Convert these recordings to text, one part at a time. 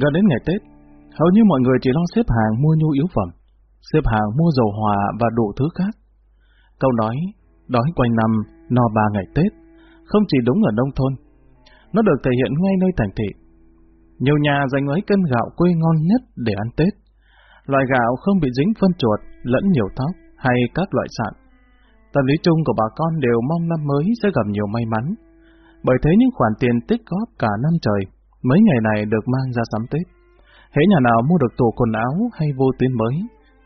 Gần đến ngày Tết, hầu như mọi người chỉ lo xếp hàng mua nhu yếu phẩm, xếp hàng mua dầu hòa và đủ thứ khác. Câu nói, đói quanh năm, no ba ngày Tết, không chỉ đúng ở nông thôn, nó được thể hiện ngay nơi thành thị. Nhiều nhà dành ấy cân gạo quê ngon nhất để ăn Tết. Loại gạo không bị dính phân chuột, lẫn nhiều tóc hay các loại sạn. Tâm lý chung của bà con đều mong năm mới sẽ gặp nhiều may mắn. Bởi thế những khoản tiền tích góp cả năm trời, mấy ngày này được mang ra sắm Tết. Hễ nhà nào mua được tủ quần áo hay vô tuyến mới,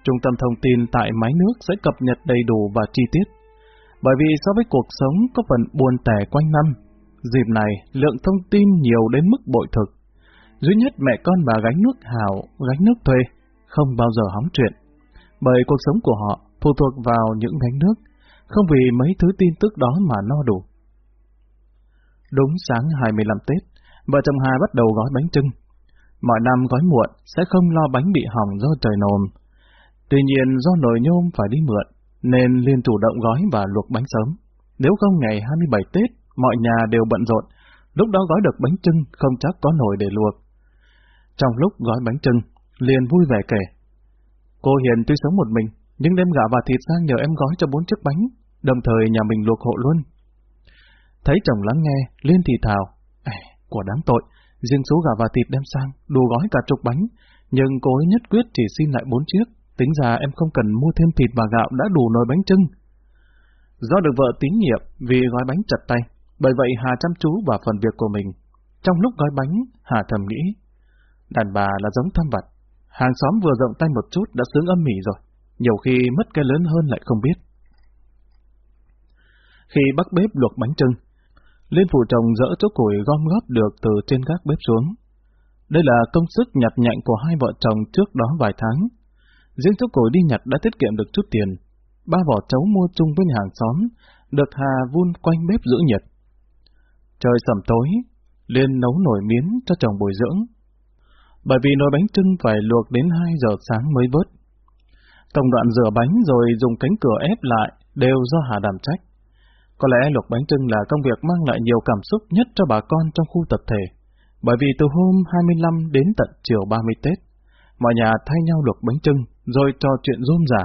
trung tâm thông tin tại máy nước sẽ cập nhật đầy đủ và chi tiết. Bởi vì so với cuộc sống có phần buồn tẻ quanh năm, dịp này lượng thông tin nhiều đến mức bội thực. Duy nhất mẹ con bà gánh nước hào, gánh nước thuê, không bao giờ hóng chuyện. Bởi cuộc sống của họ phụ thuộc vào những gánh nước, không vì mấy thứ tin tức đó mà no đủ. Đúng sáng 25 Tết, vợ chồng Hà bắt đầu gói bánh trưng. Mọi năm gói muộn sẽ không lo bánh bị hỏng do trời nồm. Tuy nhiên do nồi nhôm phải đi mượn, nên liên chủ động gói và luộc bánh sớm. Nếu không ngày 27 Tết, mọi nhà đều bận rộn, lúc đó gói được bánh trưng không chắc có nồi để luộc. Trong lúc gói bánh trưng, liền vui vẻ kể. Cô Hiền tuy sống một mình, nhưng đem gạo và thịt sang nhờ em gói cho bốn chiếc bánh, đồng thời nhà mình luộc hộ luôn. Thấy chồng lắng nghe, Liên thì thào, của đáng tội, riêng số gà và thịt đem sang, đồ gói cả chục bánh, nhưng cô ấy nhất quyết chỉ xin lại bốn chiếc, tính ra em không cần mua thêm thịt và gạo đã đủ nồi bánh trưng. Do được vợ tín nhiệm vì gói bánh chặt tay, bởi vậy Hà chăm chú vào phần việc của mình. Trong lúc gói bánh, Hà thầm nghĩ, đàn bà là giống thăm vật, hàng xóm vừa rộng tay một chút đã sướng âm mỉ rồi, nhiều khi mất cái lớn hơn lại không biết. Khi bắt bếp luộc bánh trưng, Liên phụ chồng dỡ chỗ củi gom góp được từ trên các bếp xuống. Đây là công sức nhặt nhạnh của hai vợ chồng trước đó vài tháng. Riêng chỗ củi đi nhặt đã tiết kiệm được chút tiền. Ba vỏ cháu mua chung với nhà hàng xóm, được Hà vun quanh bếp giữ nhiệt. Trời sầm tối, Liên nấu nồi miến cho chồng bồi dưỡng. Bởi vì nồi bánh trưng phải luộc đến 2 giờ sáng mới vớt. Công đoạn rửa bánh rồi dùng cánh cửa ép lại đều do Hà đảm trách. Có lẽ luộc bánh trưng là công việc mang lại nhiều cảm xúc nhất cho bà con trong khu tập thể. Bởi vì từ hôm 25 đến tận chiều 30 Tết, mọi nhà thay nhau luộc bánh trưng, rồi trò chuyện rôm rả.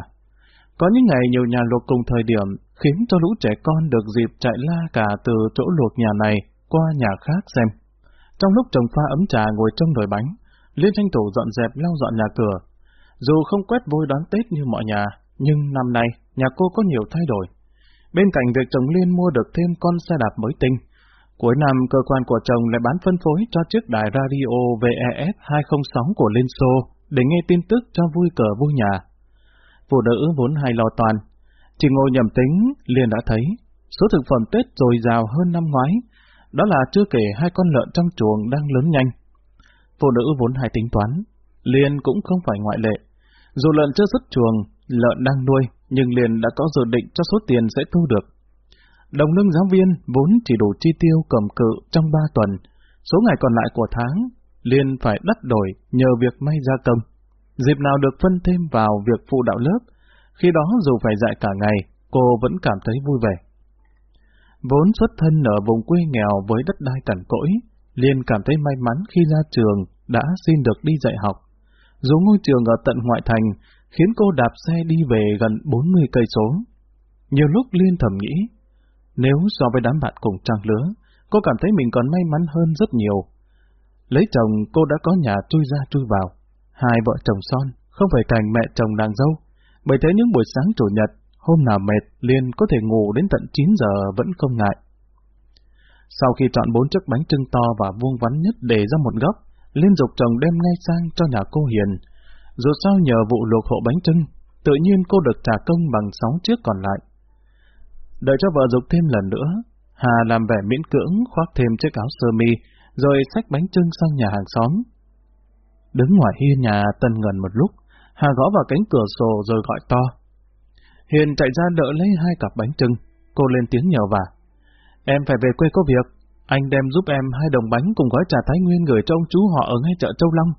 Có những ngày nhiều nhà luộc cùng thời điểm, khiến cho lũ trẻ con được dịp chạy la cả từ chỗ luộc nhà này qua nhà khác xem. Trong lúc chồng pha ấm trà ngồi trong nồi bánh, Liên tranh thủ dọn dẹp lau dọn nhà cửa. Dù không quét vôi đón Tết như mọi nhà, nhưng năm nay nhà cô có nhiều thay đổi. Bên cạnh việc chồng Liên mua được thêm con xe đạp mới tinh, cuối năm cơ quan của chồng lại bán phân phối cho chiếc đài radio VEF 206 của Liên Xô để nghe tin tức cho vui cờ vui nhà. Phụ nữ vốn hay lo toàn, chỉ ngồi nhầm tính, Liên đã thấy số thực phẩm Tết dồi dào hơn năm ngoái, đó là chưa kể hai con lợn trong chuồng đang lớn nhanh. Phụ nữ vốn hay tính toán, Liên cũng không phải ngoại lệ. Dù lợn chưa xuất chuồng, lợn đang nuôi, nhưng liền đã có dự định cho số tiền sẽ thu được. Đồng lương giáo viên vốn chỉ đủ chi tiêu cầm cự trong ba tuần, số ngày còn lại của tháng, liền phải đắt đổi nhờ việc may gia công. Dịp nào được phân thêm vào việc phụ đạo lớp, khi đó dù phải dạy cả ngày, cô vẫn cảm thấy vui vẻ. Vốn xuất thân ở vùng quê nghèo với đất đai cằn cỗi, Liên cảm thấy may mắn khi ra trường đã xin được đi dạy học. Dù ngôi trường ở tận ngoại thành, khiến cô đạp xe đi về gần 40 cây số. Nhiều lúc Liên thầm nghĩ, nếu so với đám bạn cùng trang lứa, cô cảm thấy mình còn may mắn hơn rất nhiều. Lấy chồng cô đã có nhà chui ra chui vào, hai vợ chồng son, không phải cành mẹ chồng nàng dâu. Bởi thế những buổi sáng chủ nhật, hôm nào mệt, Liên có thể ngủ đến tận 9 giờ vẫn không ngại. Sau khi chọn bốn chiếc bánh trưng to và vuông vắn nhất để ra một góc, Liên dục chồng đem ngay sang cho nhà cô Hiền, dù sao nhờ vụ luộc hộ bánh trưng, tự nhiên cô được trả công bằng sáu chiếc còn lại. Đợi cho vợ dục thêm lần nữa, Hà làm vẻ miễn cưỡng khoác thêm chiếc áo sơ mi, rồi xách bánh trưng sang nhà hàng xóm. Đứng ngoài hiên nhà tân ngần một lúc, Hà gõ vào cánh cửa sổ rồi gọi to. Hiền chạy ra đỡ lấy hai cặp bánh trưng, cô lên tiếng nhờ vả. Em phải về quê có việc, anh đem giúp em hai đồng bánh cùng gói trà Thái Nguyên gửi cho ông chú họ ở ngay chợ Châu Long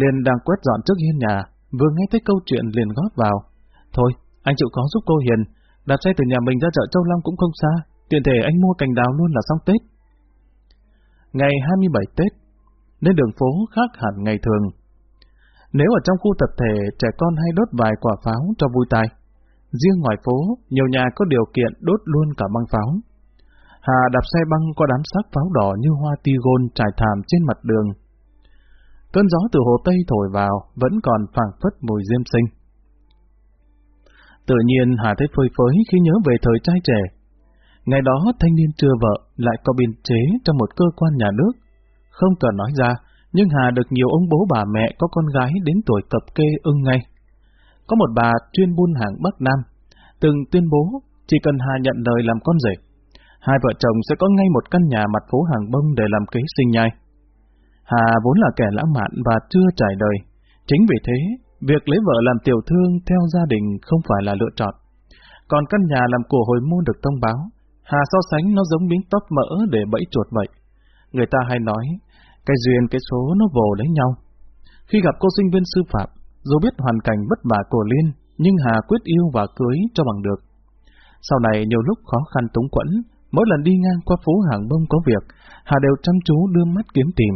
liền đang quét dọn trước hiên nhà, vừa nghe thấy câu chuyện liền góp vào. Thôi, anh chịu khó giúp cô Hiền, đạp xe từ nhà mình ra chợ Châu Long cũng không xa, tiện thể anh mua cành đào luôn là xong Tết. Ngày 27 Tết, nên đường phố khác hẳn ngày thường. Nếu ở trong khu tập thể, trẻ con hay đốt vài quả pháo cho vui tai. Riêng ngoài phố, nhiều nhà có điều kiện đốt luôn cả băng pháo. Hà đạp xe băng qua đám sắc pháo đỏ như hoa tigon trải thảm trên mặt đường. Cơn gió từ hồ Tây thổi vào vẫn còn phảng phất mùi diêm sinh. Tự nhiên Hà thấy phơi phới khi nhớ về thời trai trẻ. Ngày đó thanh niên chưa vợ lại có biên chế trong một cơ quan nhà nước. Không cần nói ra, nhưng Hà được nhiều ông bố bà mẹ có con gái đến tuổi cập kê ưng ngay. Có một bà chuyên buôn hàng Bắc Nam, từng tuyên bố chỉ cần Hà nhận lời làm con rể, hai vợ chồng sẽ có ngay một căn nhà mặt phố hàng bông để làm kế sinh nhai. Hà vốn là kẻ lãng mạn và chưa trải đời, chính vì thế Việc lấy vợ làm tiểu thương theo gia đình không phải là lựa chọn. Còn căn nhà làm của hồi môn được thông báo, Hà so sánh nó giống miếng tóc mỡ để bẫy chuột vậy. Người ta hay nói, cái duyên cái số nó vồ lấy nhau. Khi gặp cô sinh viên sư phạm, dù biết hoàn cảnh bất vả của Liên, nhưng Hà quyết yêu và cưới cho bằng được. Sau này nhiều lúc khó khăn túng quẫn, mỗi lần đi ngang qua phố hàng bông có việc, Hà đều chăm chú đưa mắt kiếm tìm.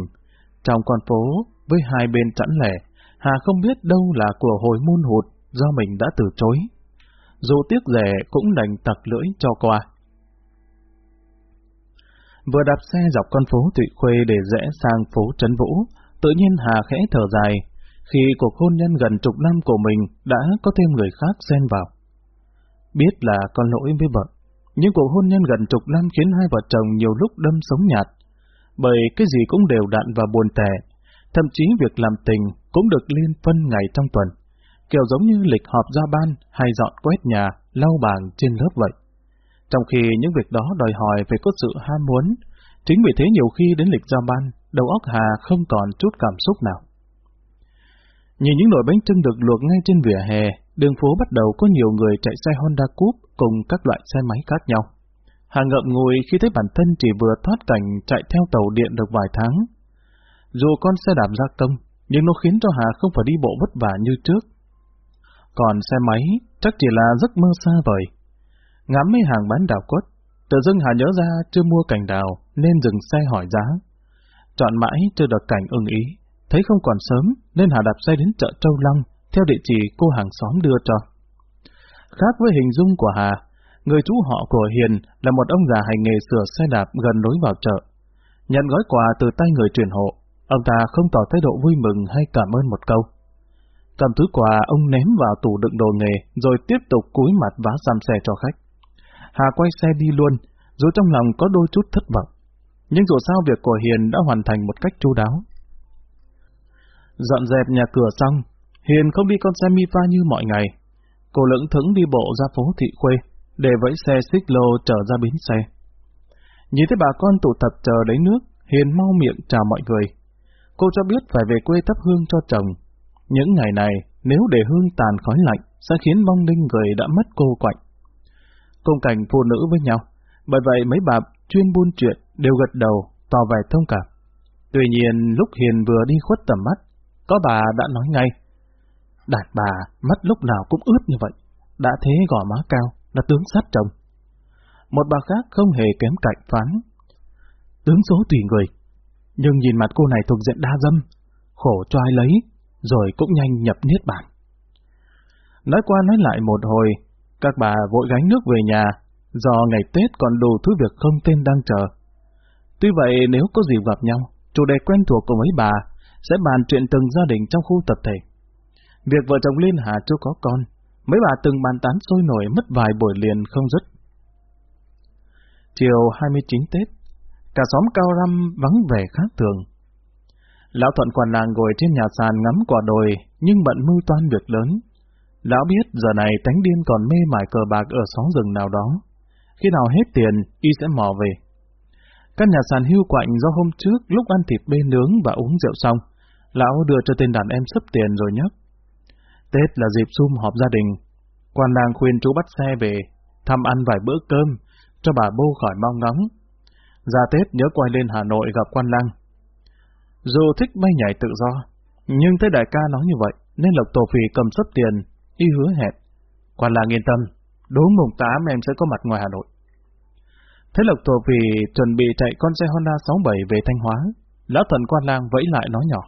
Trong con phố, với hai bên chẵn lẻ, Hà không biết đâu là của hồi môn hụt do mình đã từ chối. Dù tiếc rẻ cũng đành tặc lưỡi cho qua. Vừa đạp xe dọc con phố Thụy Khuê để rẽ sang phố Trấn Vũ, tự nhiên Hà khẽ thở dài, khi cuộc hôn nhân gần chục năm của mình đã có thêm người khác xen vào. Biết là con lỗi với vợ, nhưng cuộc hôn nhân gần chục năm khiến hai vợ chồng nhiều lúc đâm sống nhạt, bởi cái gì cũng đều đặn và buồn tẻ, thậm chí việc làm tình cũng được liên phân ngày trong tuần, kiểu giống như lịch họp ra ban hay dọn quét nhà, lau bàn trên lớp vậy. Trong khi những việc đó đòi hỏi về có sự ham muốn, chính vì thế nhiều khi đến lịch ra ban, đầu óc Hà không còn chút cảm xúc nào. Nhìn những nồi bánh trưng được luộc ngay trên vỉa hè, đường phố bắt đầu có nhiều người chạy xe Honda Coupe cùng các loại xe máy khác nhau. Hà ngậm ngùi khi thấy bản thân chỉ vừa thoát cảnh chạy theo tàu điện được vài tháng. Dù con xe đạp gia công, nhưng nó khiến cho Hà không phải đi bộ vất vả như trước. Còn xe máy chắc chỉ là giấc mơ xa vời. Ngắm mấy hàng bán đào quất, tự dưng Hà nhớ ra chưa mua cành đào nên dừng xe hỏi giá. Chọn mãi chưa được cảnh ưng ý, thấy không còn sớm nên Hà đạp xe đến chợ Châu Long theo địa chỉ cô hàng xóm đưa cho. Khác với hình dung của Hà, người chú họ của Hiền là một ông già hành nghề sửa xe đạp gần lối vào chợ. Nhận gói quà từ tay người truyền hộ, Ông ta không tỏ thái độ vui mừng hay cảm ơn một câu. Cầm thứ quà ông ném vào tủ đựng đồ nghề, rồi tiếp tục cúi mặt vá xăm xe cho khách. Hà quay xe đi luôn, dù trong lòng có đôi chút thất vọng. Nhưng dù sao việc của Hiền đã hoàn thành một cách chu đáo. Dọn dẹp nhà cửa xong, Hiền không đi con xe mi pha như mọi ngày. Cô lững thững đi bộ ra phố Thị Khuê, để vẫy xe xích lô trở ra bến xe. Nhìn thấy bà con tụ tập chờ lấy nước, Hiền mau miệng chào mọi người. Cô cho biết phải về quê thắp hương cho chồng. Những ngày này, nếu để hương tàn khói lạnh, sẽ khiến vong linh người đã mất cô quạnh. Công cảnh phụ nữ với nhau, bởi vậy mấy bà chuyên buôn chuyện đều gật đầu, tỏ vẻ thông cảm. Tuy nhiên, lúc Hiền vừa đi khuất tầm mắt, có bà đã nói ngay. Đàn bà, mắt lúc nào cũng ướt như vậy, đã thế gò má cao, là tướng sát chồng. Một bà khác không hề kém cạnh phán. Tướng số tùy người, nhưng nhìn mặt cô này thuộc diện đa dâm, khổ cho ai lấy, rồi cũng nhanh nhập niết bàn. Nói qua nói lại một hồi, các bà vội gánh nước về nhà, do ngày Tết còn đủ thứ việc không tên đang chờ. Tuy vậy nếu có dịp gặp nhau, chủ đề quen thuộc của mấy bà sẽ bàn chuyện từng gia đình trong khu tập thể. Việc vợ chồng Liên Hà chưa có con, mấy bà từng bàn tán sôi nổi mất vài buổi liền không dứt. Chiều 29 Tết, cả xóm cao răm vắng vẻ khác thường. Lão Thuận quản làng ngồi trên nhà sàn ngắm quả đồi, nhưng bận mưu toan việc lớn. Lão biết giờ này tánh điên còn mê mải cờ bạc ở xóm rừng nào đó. Khi nào hết tiền, y sẽ mò về. Căn nhà sàn hưu quạnh do hôm trước lúc ăn thịt bê nướng và uống rượu xong, lão đưa cho tên đàn em sấp tiền rồi nhấc. Tết là dịp sum họp gia đình. Quan làng khuyên chú bắt xe về, thăm ăn vài bữa cơm, cho bà bô khỏi mong ngóng, ra Tết nhớ quay lên Hà Nội gặp quan lăng. Dù thích bay nhảy tự do, nhưng thấy đại ca nói như vậy, nên Lộc Tổ Phì cầm sấp tiền, y hứa hẹn. Quan lăng yên tâm, đúng mùng 8 em sẽ có mặt ngoài Hà Nội. Thế Lộc Tổ Phì chuẩn bị chạy con xe Honda 67 về Thanh Hóa, Lão thần quan lang vẫy lại nói nhỏ.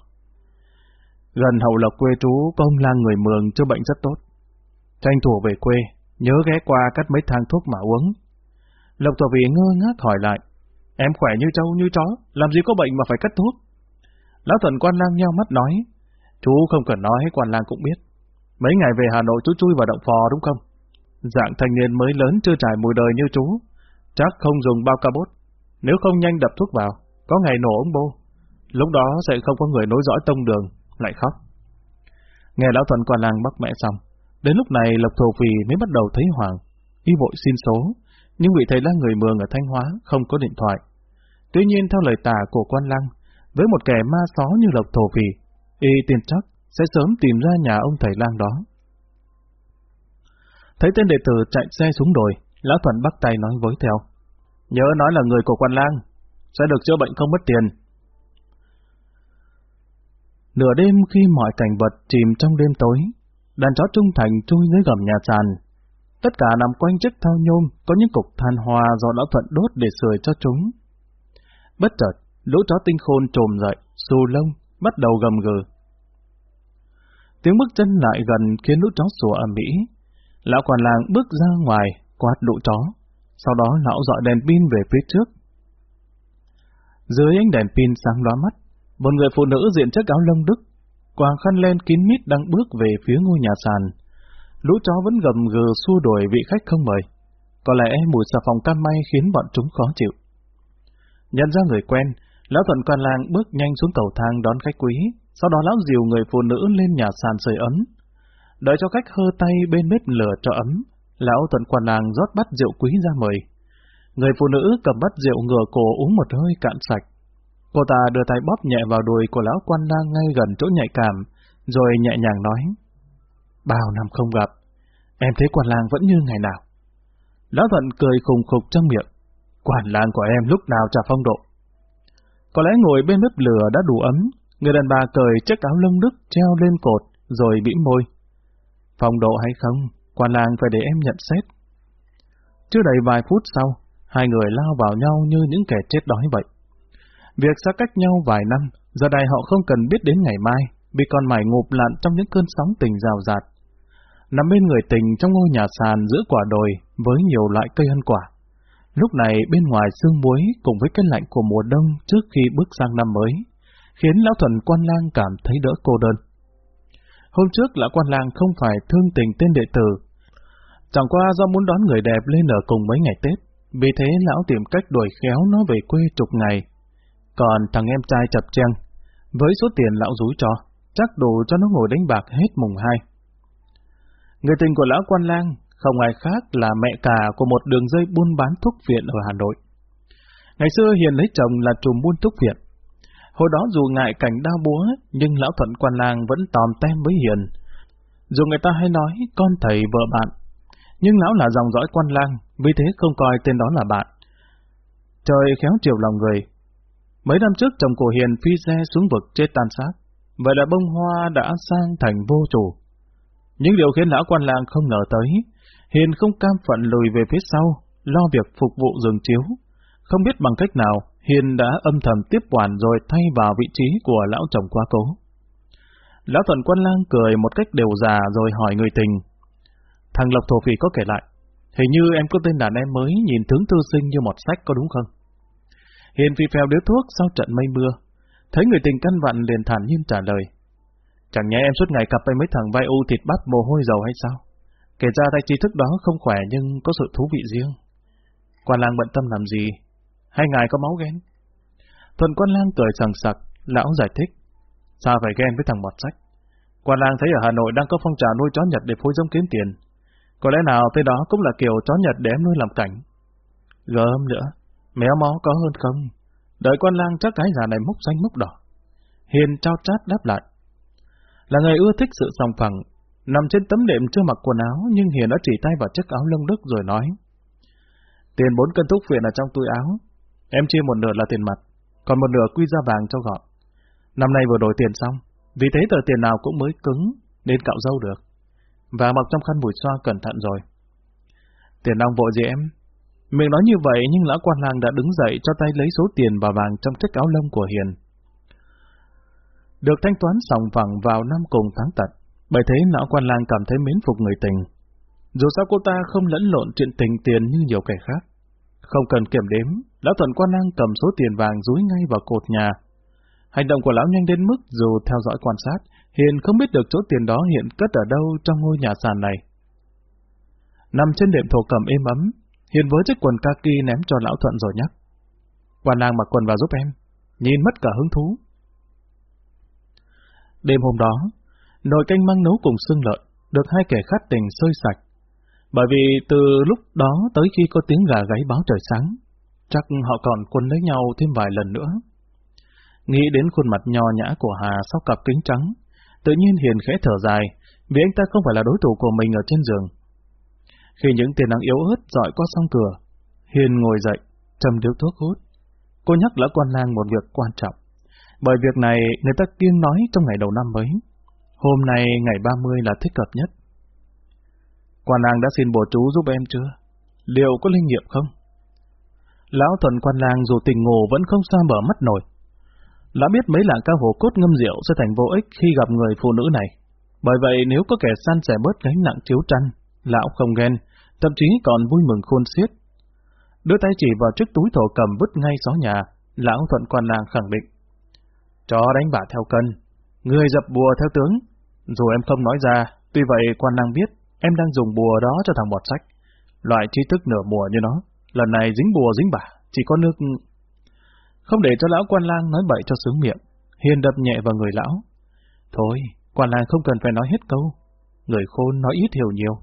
Gần hậu lộc quê trú có ông lang người mường chữa bệnh rất tốt. Tranh thủ về quê, nhớ ghé qua cắt mấy thang thuốc mà uống. Lộc thổ vị ngơ ngác hỏi lại. Em khỏe như trâu như chó, làm gì có bệnh mà phải cắt thuốc? Lão thần quan lang nhau mắt nói. Chú không cần nói, quan lang cũng biết. Mấy ngày về Hà Nội chú chui vào động phò đúng không? Dạng thanh niên mới lớn chưa trải mùi đời như chú, chắc không dùng bao ca bốt. Nếu không nhanh đập thuốc vào, có ngày nổ ống bô. Lúc đó sẽ không có người nối dõi tông đường, lại khóc. Nghe lão thuần qua làng bắt mẹ xong, đến lúc này Lộc Thổ Phì mới bắt đầu thấy hoàng, y vội xin số, nhưng vị thầy là người mường ở Thanh Hóa không có điện thoại. Tuy nhiên theo lời tả của quan lăng, với một kẻ ma xó như Lộc Thổ Phì, y tin chắc sẽ sớm tìm ra nhà ông thầy lang đó. Thấy tên đệ tử chạy xe xuống đồi, Lão Thuần bắt tay nói với theo. Nhớ nói là người của quan lang, sẽ được chữa bệnh không mất tiền. Nửa đêm khi mọi cảnh vật chìm trong đêm tối, đàn chó trung thành chui dưới gầm nhà sàn. Tất cả nằm quanh chiếc thao nhôm, có những cục than hoa do lão thuận đốt để sưởi cho chúng. Bất chợt, lũ chó tinh khôn trồm dậy, xù lông, bắt đầu gầm gừ. Tiếng bước chân lại gần khiến lũ chó sủa ầm ĩ. Lão quản làng bước ra ngoài, quát lũ chó. Sau đó lão dọi đèn pin về phía trước. Dưới ánh đèn pin sáng lóa mắt, một người phụ nữ diện chiếc áo lông đức, quàng khăn len kín mít đang bước về phía ngôi nhà sàn. Lũ chó vẫn gầm gừ xua đuổi vị khách không mời. Có lẽ mùi xà phòng cam may khiến bọn chúng khó chịu. Nhận ra người quen, lão thuận quan lang bước nhanh xuống cầu thang đón khách quý, sau đó lão dìu người phụ nữ lên nhà sàn sưởi ấm. Đợi cho khách hơ tay bên bếp lửa cho ấm, lão thuận quan lang rót bát rượu quý ra mời. Người phụ nữ cầm bát rượu ngửa cổ uống một hơi cạn sạch. Cô ta đưa tay bóp nhẹ vào đùi của lão quan lang ngay gần chỗ nhạy cảm, rồi nhẹ nhàng nói. Bao năm không gặp, em thấy quan lang vẫn như ngày nào. Lão thuận cười khùng khục trong miệng. Quản lang của em lúc nào trả phong độ. Có lẽ ngồi bên bếp lửa đã đủ ấm, người đàn bà cởi chiếc áo lông đức treo lên cột, rồi bĩm môi. Phong độ hay không, quan lang phải để em nhận xét. Chưa đầy vài phút sau, hai người lao vào nhau như những kẻ chết đói vậy. Việc xa cách nhau vài năm, giờ đây họ không cần biết đến ngày mai, vì còn mải ngụp lặn trong những cơn sóng tình rào rạt. Nằm bên người tình trong ngôi nhà sàn giữa quả đồi với nhiều loại cây ăn quả. Lúc này bên ngoài sương muối cùng với cái lạnh của mùa đông trước khi bước sang năm mới, khiến lão thuần quan lang cảm thấy đỡ cô đơn. Hôm trước lão quan lang không phải thương tình tên đệ tử, chẳng qua do muốn đón người đẹp lên ở cùng mấy ngày Tết, vì thế lão tìm cách đuổi khéo nó về quê chục ngày. Còn thằng em trai chập chăng, với số tiền lão rúi cho, chắc đủ cho nó ngồi đánh bạc hết mùng hai. Người tình của lão quan lang không ai khác là mẹ cả của một đường dây buôn bán thuốc viện ở Hà Nội. Ngày xưa Hiền lấy chồng là trùm buôn thuốc viện. Hồi đó dù ngại cảnh đau búa, nhưng lão thuận quan lang vẫn tòm tem với Hiền. Dù người ta hay nói con thầy vợ bạn, nhưng lão là dòng dõi quan lang, vì thế không coi tên đó là bạn. Trời khéo chiều lòng người. Mấy năm trước chồng của Hiền phi xe xuống vực chết tan xác, vậy là bông hoa đã sang thành vô chủ. Những điều khiến lão quan lang không ngờ tới, Hiền không cam phận lùi về phía sau, lo việc phục vụ rừng chiếu. Không biết bằng cách nào, Hiền đã âm thầm tiếp quản rồi thay vào vị trí của lão chồng quá cố. Lão thuận quan lang cười một cách đều già rồi hỏi người tình. Thằng Lộc Thổ Phỉ có kể lại, hình như em có tên đàn em mới nhìn tướng thư sinh như một sách có đúng không? Hiền phi phèo điếu thuốc sau trận mây mưa. Thấy người tình căn vặn liền thản nhiên trả lời. Chẳng nhẽ em suốt ngày cặp với mấy thằng vai u thịt bắp mồ hôi dầu hay sao? Kể ra tay trí thức đó không khỏe nhưng có sự thú vị riêng. Quan lang bận tâm làm gì? Hai ngài có máu ghen? Thuần quan lang cười sằng sặc, lão giải thích. Sao phải ghen với thằng mọt sách? Quan lang thấy ở Hà Nội đang có phong trào nuôi chó Nhật để phối giống kiếm tiền. Có lẽ nào tới đó cũng là kiểu chó Nhật để em nuôi làm cảnh. Gớm nữa, méo mó có hơn không? Đợi quan lang chắc cái già này múc xanh múc đỏ. Hiền trao chát đáp lại. Là người ưa thích sự sòng phẳng, nằm trên tấm đệm chưa mặc quần áo nhưng Hiền đã chỉ tay vào chiếc áo lông đức rồi nói. Tiền bốn cân thuốc phiện ở trong túi áo, em chia một nửa là tiền mặt, còn một nửa quy ra vàng cho gọn. Năm nay vừa đổi tiền xong, vì thế tờ tiền nào cũng mới cứng, nên cạo dâu được. Và mặc trong khăn bùi xoa cẩn thận rồi. Tiền ông vội gì em? Miệng nói như vậy nhưng lão quan lang đã đứng dậy cho tay lấy số tiền và vàng trong chiếc áo lông của Hiền. được thanh toán sòng phẳng vào năm cùng tháng tật. Bởi thế lão quan lang cảm thấy mến phục người tình. Dù sao cô ta không lẫn lộn chuyện tình tiền như nhiều kẻ khác. Không cần kiểm đếm, lão thuận quan lang cầm số tiền vàng rúi ngay vào cột nhà. Hành động của lão nhanh đến mức dù theo dõi quan sát, Hiền không biết được chỗ tiền đó hiện cất ở đâu trong ngôi nhà sàn này. Nằm trên đệm thổ cầm êm ấm, Hiền với chiếc quần kaki ném cho lão thuận rồi nhắc. Quan nàng mặc quần vào giúp em, nhìn mất cả hứng thú. Đêm hôm đó, nồi canh măng nấu cùng xương lợn, được hai kẻ khát tình sôi sạch. Bởi vì từ lúc đó tới khi có tiếng gà gáy báo trời sáng, chắc họ còn quân lấy nhau thêm vài lần nữa. Nghĩ đến khuôn mặt nho nhã của Hà sau cặp kính trắng, tự nhiên Hiền khẽ thở dài, vì anh ta không phải là đối thủ của mình ở trên giường. Khi những tia nắng yếu ớt dọi qua song cửa, Hiền ngồi dậy, châm điếu thuốc hút. Cô nhắc lỡ quan lang một việc quan trọng. Bởi việc này người ta kiêng nói trong ngày đầu năm mới. Hôm nay ngày 30 là thích hợp nhất. Quan lang đã xin bồ chú giúp em chưa? Liệu có linh nghiệm không? Lão thuần quan lang dù tình ngủ vẫn không xa mở mắt nổi. Lão biết mấy lạng cao hồ cốt ngâm rượu sẽ thành vô ích khi gặp người phụ nữ này. Bởi vậy nếu có kẻ san sẻ bớt gánh nặng chiếu trăn, lão không ghen, thậm chí còn vui mừng khôn xiết. Đưa tay chỉ vào chiếc túi thổ cầm vứt ngay xó nhà, lão thuận quan lang khẳng định. Chó đánh bả theo cân, người dập bùa theo tướng. Dù em không nói ra, tuy vậy quan lang biết em đang dùng bùa đó cho thằng bọt sách. Loại trí thức nửa mùa như nó, lần này dính bùa dính bả, chỉ có nước... Không để cho lão quan lang nói bậy cho sướng miệng, hiền đập nhẹ vào người lão. Thôi, quan lang không cần phải nói hết câu. Người khôn nói ít hiểu nhiều.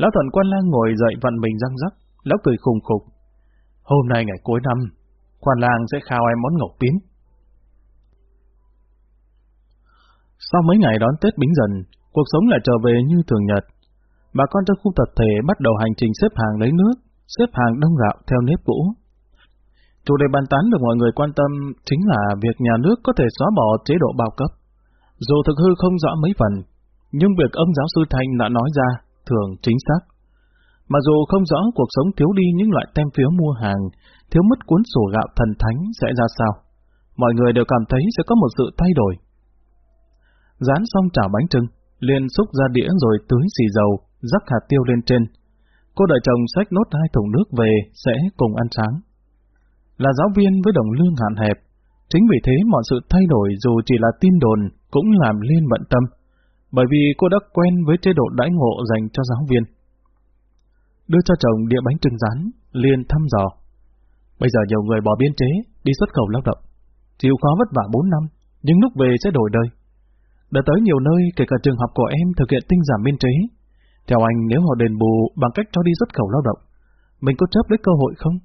Lão thuận quan lang ngồi dậy vặn mình răng rắc, lão cười khùng khục. Hôm nay ngày cuối năm, quan lang sẽ khao em món ngọc biến. Sau mấy ngày đón Tết Bính Dần, cuộc sống lại trở về như thường nhật. Bà con trong khu tập thể bắt đầu hành trình xếp hàng lấy nước, xếp hàng đông gạo theo nếp cũ. Chủ đề bàn tán được mọi người quan tâm chính là việc nhà nước có thể xóa bỏ chế độ bao cấp. Dù thực hư không rõ mấy phần, nhưng việc ông giáo sư Thanh đã nói ra thường chính xác. Mà dù không rõ cuộc sống thiếu đi những loại tem phiếu mua hàng, thiếu mất cuốn sổ gạo thần thánh sẽ ra sao, mọi người đều cảm thấy sẽ có một sự thay đổi. Dán xong chảo bánh trưng, liền xúc ra đĩa rồi tưới xì dầu, rắc hạt tiêu lên trên. Cô đợi chồng xách nốt hai thùng nước về sẽ cùng ăn sáng. Là giáo viên với đồng lương hạn hẹp, chính vì thế mọi sự thay đổi dù chỉ là tin đồn cũng làm Liên bận tâm, bởi vì cô đã quen với chế độ đãi ngộ dành cho giáo viên. Đưa cho chồng đĩa bánh trưng rán, liền thăm dò. Bây giờ nhiều người bỏ biên chế, đi xuất khẩu lao động. Chịu khó vất vả 4 năm, nhưng lúc về sẽ đổi đời. Đã tới nhiều nơi, kể cả trường học của em thực hiện tinh giảm biên chế. Theo anh, nếu họ đền bù bằng cách cho đi xuất khẩu lao động, mình có chấp lấy cơ hội không?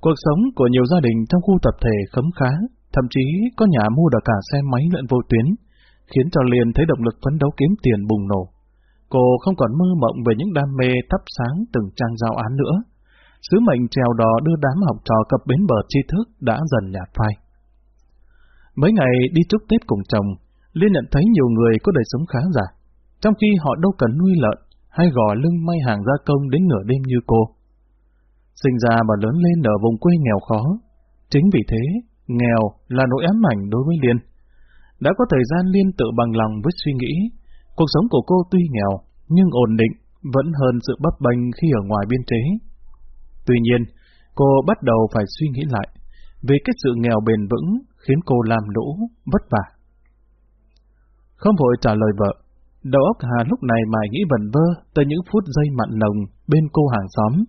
Cuộc sống của nhiều gia đình trong khu tập thể khấm khá, thậm chí có nhà mua được cả xe máy lẫn vô tuyến, khiến cho Liên thấy động lực phấn đấu kiếm tiền bùng nổ. Cô không còn mơ mộng về những đam mê thắp sáng từng trang giao án nữa. Sứ mệnh trèo đò đưa đám học trò cập bến bờ tri thức đã dần nhạt phai. Mấy ngày đi chúc Tết cùng chồng, Liên nhận thấy nhiều người có đời sống khá giả, trong khi họ đâu cần nuôi lợn hay gò lưng may hàng gia công đến nửa đêm như cô. Sinh ra và lớn lên ở vùng quê nghèo khó, chính vì thế, nghèo là nỗi ám ảnh đối với Liên. Đã có thời gian Liên tự bằng lòng với suy nghĩ, cuộc sống của cô tuy nghèo, nhưng ổn định, vẫn hơn sự bấp bênh khi ở ngoài biên chế. Tuy nhiên, cô bắt đầu phải suy nghĩ lại, vì cái sự nghèo bền vững khiến cô làm lũ, vất vả. Không vội trả lời vợ, đầu óc Hà lúc này mải nghĩ vẩn vơ tới những phút giây mặn nồng bên cô hàng xóm.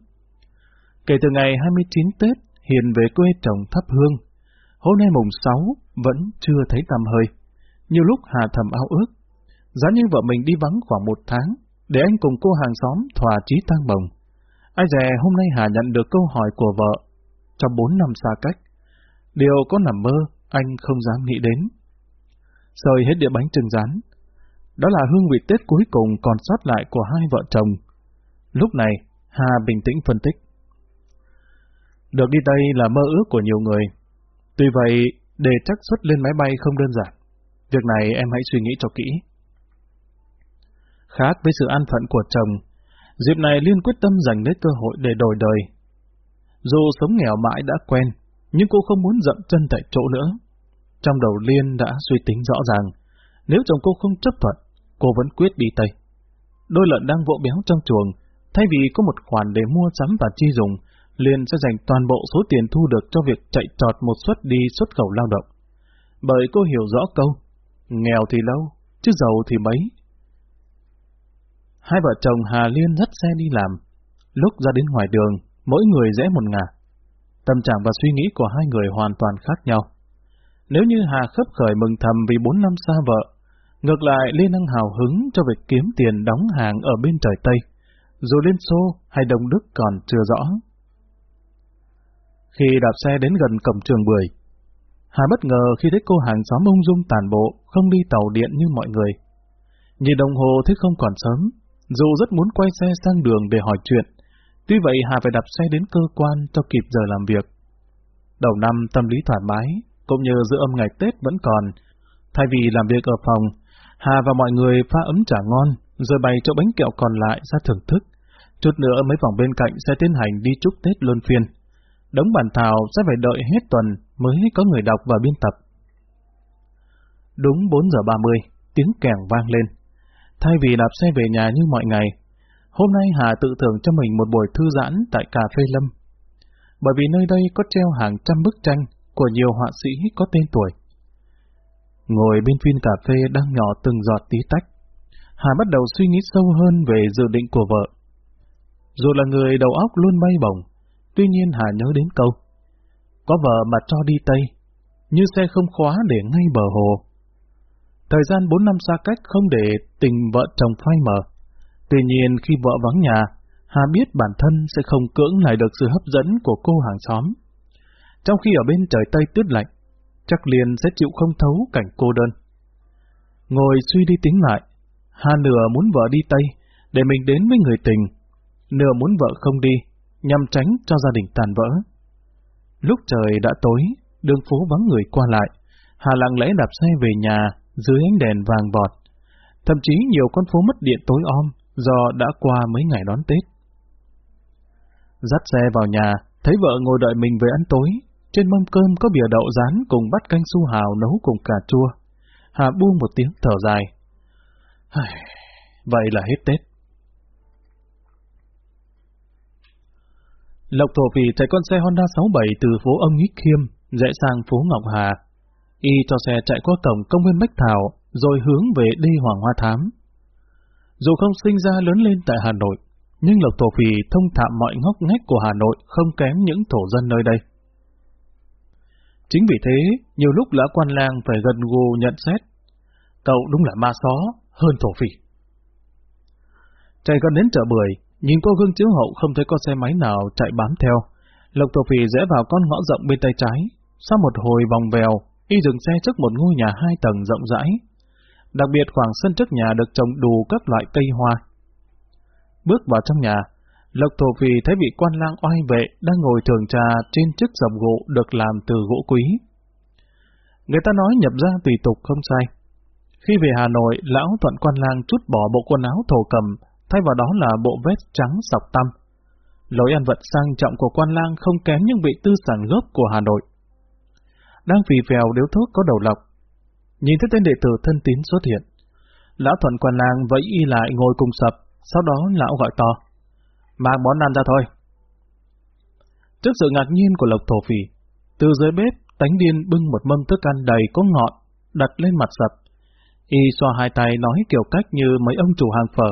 Kể từ ngày 29 Tết, Hiền về quê trồng thắp hương. Hôm nay mùng 6 vẫn chưa thấy tầm hơi. Nhiều lúc Hà thầm ao ước. Giá như vợ mình đi vắng khoảng một tháng, để anh cùng cô hàng xóm thỏa chí tăng bồng. Ai dè hôm nay Hà nhận được câu hỏi của vợ. Trong bốn năm xa cách, điều có nằm mơ, anh không dám nghĩ đến. Rời hết đĩa bánh trưng rán. Đó là hương vị Tết cuối cùng còn sót lại của hai vợ chồng. Lúc này, Hà bình tĩnh phân tích. Được đi Tây là mơ ước của nhiều người. Tuy vậy, để chắc xuất lên máy bay không đơn giản. Việc này em hãy suy nghĩ cho kỹ. Khác với sự an phận của chồng, dịp này Liên quyết tâm dành lấy cơ hội để đổi đời. Dù sống nghèo mãi đã quen, nhưng cô không muốn dậm chân tại chỗ nữa. Trong đầu Liên đã suy tính rõ ràng, nếu chồng cô không chấp thuận, cô vẫn quyết đi Tây. Đôi lợn đang vỗ béo trong chuồng, thay vì có một khoản để mua sắm và chi dùng, Liên sẽ dành toàn bộ số tiền thu được cho việc chạy trọt một suất đi xuất khẩu lao động. Bởi cô hiểu rõ câu, nghèo thì lâu, chứ giàu thì mấy. Hai vợ chồng Hà Liên dắt xe đi làm. Lúc ra đến ngoài đường, mỗi người rẽ một ngả. Tâm trạng và suy nghĩ của hai người hoàn toàn khác nhau. Nếu như Hà khấp khởi mừng thầm vì bốn năm xa vợ, ngược lại Liên đang hào hứng cho việc kiếm tiền đóng hàng ở bên trời Tây, dù Liên Xô hay Đông Đức còn chưa rõ. Khi đạp xe đến gần cổng trường bưởi, Hà bất ngờ khi thấy cô hàng xóm ung dung tàn bộ, không đi tàu điện như mọi người. Nhìn đồng hồ thấy không còn sớm, dù rất muốn quay xe sang đường để hỏi chuyện, tuy vậy Hà phải đạp xe đến cơ quan cho kịp giờ làm việc. Đầu năm tâm lý thoải mái, cũng như giữa âm ngày Tết vẫn còn. Thay vì làm việc ở phòng, Hà và mọi người pha ấm trà ngon, rồi bày chỗ bánh kẹo còn lại ra thưởng thức. Chút nữa mấy phòng bên cạnh sẽ tiến hành đi chúc Tết luân phiên. Đống bản thảo sẽ phải đợi hết tuần mới có người đọc và biên tập. Đúng 4 giờ 30, tiếng kèn vang lên. Thay vì đạp xe về nhà như mọi ngày, hôm nay Hà tự thưởng cho mình một buổi thư giãn tại cà phê Lâm. Bởi vì nơi đây có treo hàng trăm bức tranh của nhiều họa sĩ có tên tuổi. Ngồi bên phiên cà phê đang nhỏ từng giọt tí tách, Hà bắt đầu suy nghĩ sâu hơn về dự định của vợ. Dù là người đầu óc luôn bay bổng, tuy nhiên Hà nhớ đến câu. Có vợ mà cho đi Tây, như xe không khóa để ngay bờ hồ. Thời gian 4 năm xa cách không để tình vợ chồng phai mờ. Tuy nhiên khi vợ vắng nhà, Hà biết bản thân sẽ không cưỡng lại được sự hấp dẫn của cô hàng xóm. Trong khi ở bên trời Tây tuyết lạnh, chắc liền sẽ chịu không thấu cảnh cô đơn. Ngồi suy đi tính lại, Hà nửa muốn vợ đi Tây, để mình đến với người tình, nửa muốn vợ không đi, nhằm tránh cho gia đình tàn vỡ. Lúc trời đã tối, đường phố vắng người qua lại, Hà lặng lẽ đạp xe về nhà dưới ánh đèn vàng vọt. Thậm chí nhiều con phố mất điện tối om do đã qua mấy ngày đón Tết. Dắt xe vào nhà, thấy vợ ngồi đợi mình về ăn tối, trên mâm cơm có bìa đậu rán cùng bát canh su hào nấu cùng cà chua. Hà buông một tiếng thở dài. Vậy là hết Tết. Lộc Thổ Phỉ chạy con xe Honda 67 từ phố ông Nhích Khiêm, rẽ sang phố Ngọc Hà. Y cho xe chạy qua cổng công viên Bách Thảo, rồi hướng về đi Hoàng Hoa Thám. Dù không sinh ra lớn lên tại Hà Nội, nhưng Lộc Thổ Phỉ thông thạo mọi ngóc ngách của Hà Nội không kém những thổ dân nơi đây. Chính vì thế, nhiều lúc lã quan lang phải gần gù nhận xét. Cậu đúng là ma xó, hơn thổ phỉ. Chạy gần đến chợ bưởi, nhìn qua gương chiếu hậu không thấy có xe máy nào chạy bám theo. Lộc thổ phỉ rẽ vào con ngõ rộng bên tay trái. Sau một hồi vòng vèo, y dừng xe trước một ngôi nhà hai tầng rộng rãi. Đặc biệt khoảng sân trước nhà được trồng đủ các loại cây hoa. Bước vào trong nhà, Lộc Thổ Phì thấy vị quan lang oai vệ đang ngồi thường trà trên chiếc dầm gỗ được làm từ gỗ quý. Người ta nói nhập ra tùy tục không sai. Khi về Hà Nội, lão thuận quan lang chút bỏ bộ quần áo thổ cầm, thay vào đó là bộ vest trắng sọc tăm. Lối ăn vật sang trọng của quan lang không kém những vị tư sản gốc của Hà Nội. Đang phì phèo điếu thuốc có đầu lọc. Nhìn thấy tên đệ tử thân tín xuất hiện. Lão thuận quan lang vẫy y lại ngồi cùng sập, sau đó lão gọi to mang món ăn ra thôi. Trước sự ngạc nhiên của Lộc Thổ Phỉ, từ dưới bếp, tánh điên bưng một mâm thức ăn đầy có ngọt, đặt lên mặt sập. Y xoa hai tay nói kiểu cách như mấy ông chủ hàng phở.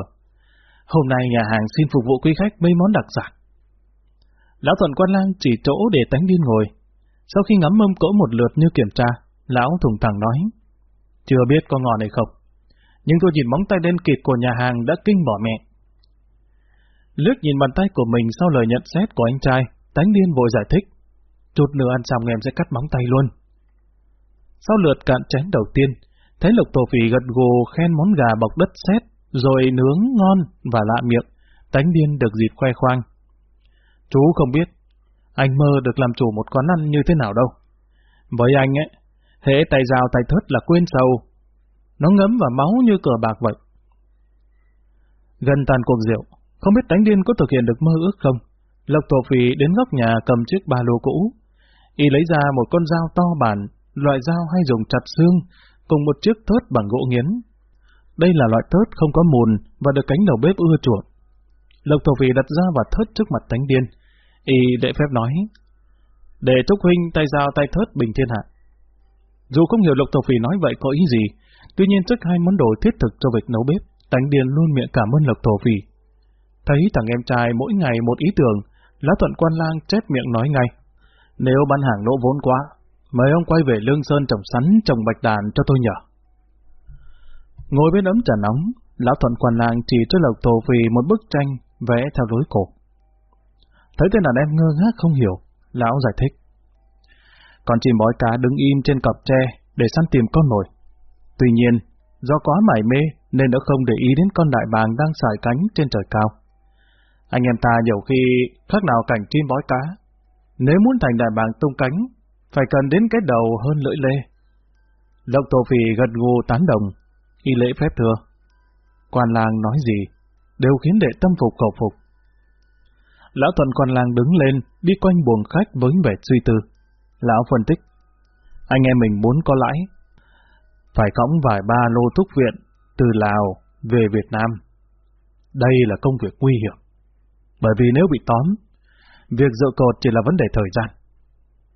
Hôm nay nhà hàng xin phục vụ quý khách mấy món đặc sản. Lão Thuận Quan Lang chỉ chỗ để tánh điên ngồi. Sau khi ngắm mâm cỗ một lượt như kiểm tra, lão thùng thẳng nói, chưa biết có ngon hay không. Nhưng tôi nhìn móng tay đen kịt của nhà hàng đã kinh bỏ mẹ. Lướt nhìn bàn tay của mình sau lời nhận xét của anh trai, tánh điên vội giải thích. Chút nữa ăn xong em sẽ cắt móng tay luôn. Sau lượt cạn chén đầu tiên, thấy lục tổ phỉ gật gù khen món gà bọc đất sét, rồi nướng ngon và lạ miệng, tánh điên được dịp khoe khoang. Chú không biết, anh mơ được làm chủ một quán ăn như thế nào đâu. Với anh ấy, hễ tay rào tay thớt là quên sầu. Nó ngấm vào máu như cờ bạc vậy. Gần tàn cuộc rượu, không biết tánh điên có thực hiện được mơ ước không? Lộc Tổ Phì đến góc nhà cầm chiếc ba lô cũ. Y lấy ra một con dao to bản, loại dao hay dùng chặt xương, cùng một chiếc thớt bằng gỗ nghiến. Đây là loại thớt không có mùn và được cánh đầu bếp ưa chuộng. Lộc Thổ Phỉ đặt ra và thớt trước mặt Thánh Điên. Y đệ phép nói, để Trúc Huynh tay dao tay thớt bình thiên hạ. Dù không hiểu Lộc Thổ Phỉ nói vậy có ý gì, tuy nhiên trước hai món đồ thiết thực cho việc nấu bếp, Thánh Điên luôn miệng cảm ơn Lộc Thổ Phỉ. Thấy thằng em trai mỗi ngày một ý tưởng, Lá Thuận Quan Lang chép miệng nói ngay. Nếu bán hàng lỗ vốn quá, mời ông quay về Lương Sơn trồng sắn, trồng bạch đàn cho tôi nhờ. Ngồi bên ấm trà nóng, Lão Thuận Quan Lang chỉ cho Lộc tổ vì một bức tranh vẽ theo lối cổ. Thấy tên đàn em ngơ ngác không hiểu, lão giải thích. còn chim bói cá đứng im trên cọc tre để săn tìm con mồi. Tuy nhiên, do quá mải mê nên đã không để ý đến con đại bàng đang xài cánh trên trời cao. Anh em ta nhiều khi khác nào cảnh chim bói cá. Nếu muốn thành đại bàng tung cánh, phải cần đến cái đầu hơn lưỡi lê. Lộc Tổ Phì gật gù tán đồng, y lễ phép thưa. Quan làng nói gì, đều khiến đệ tâm phục khẩu phục. Lão Thuận quan làng đứng lên, đi quanh buồng khách với vẻ suy tư. Lão phân tích, anh em mình muốn có lãi, phải cõng vài ba lô thuốc viện từ Lào về Việt Nam. Đây là công việc nguy hiểm, bởi vì nếu bị tóm, việc dựa cột chỉ là vấn đề thời gian.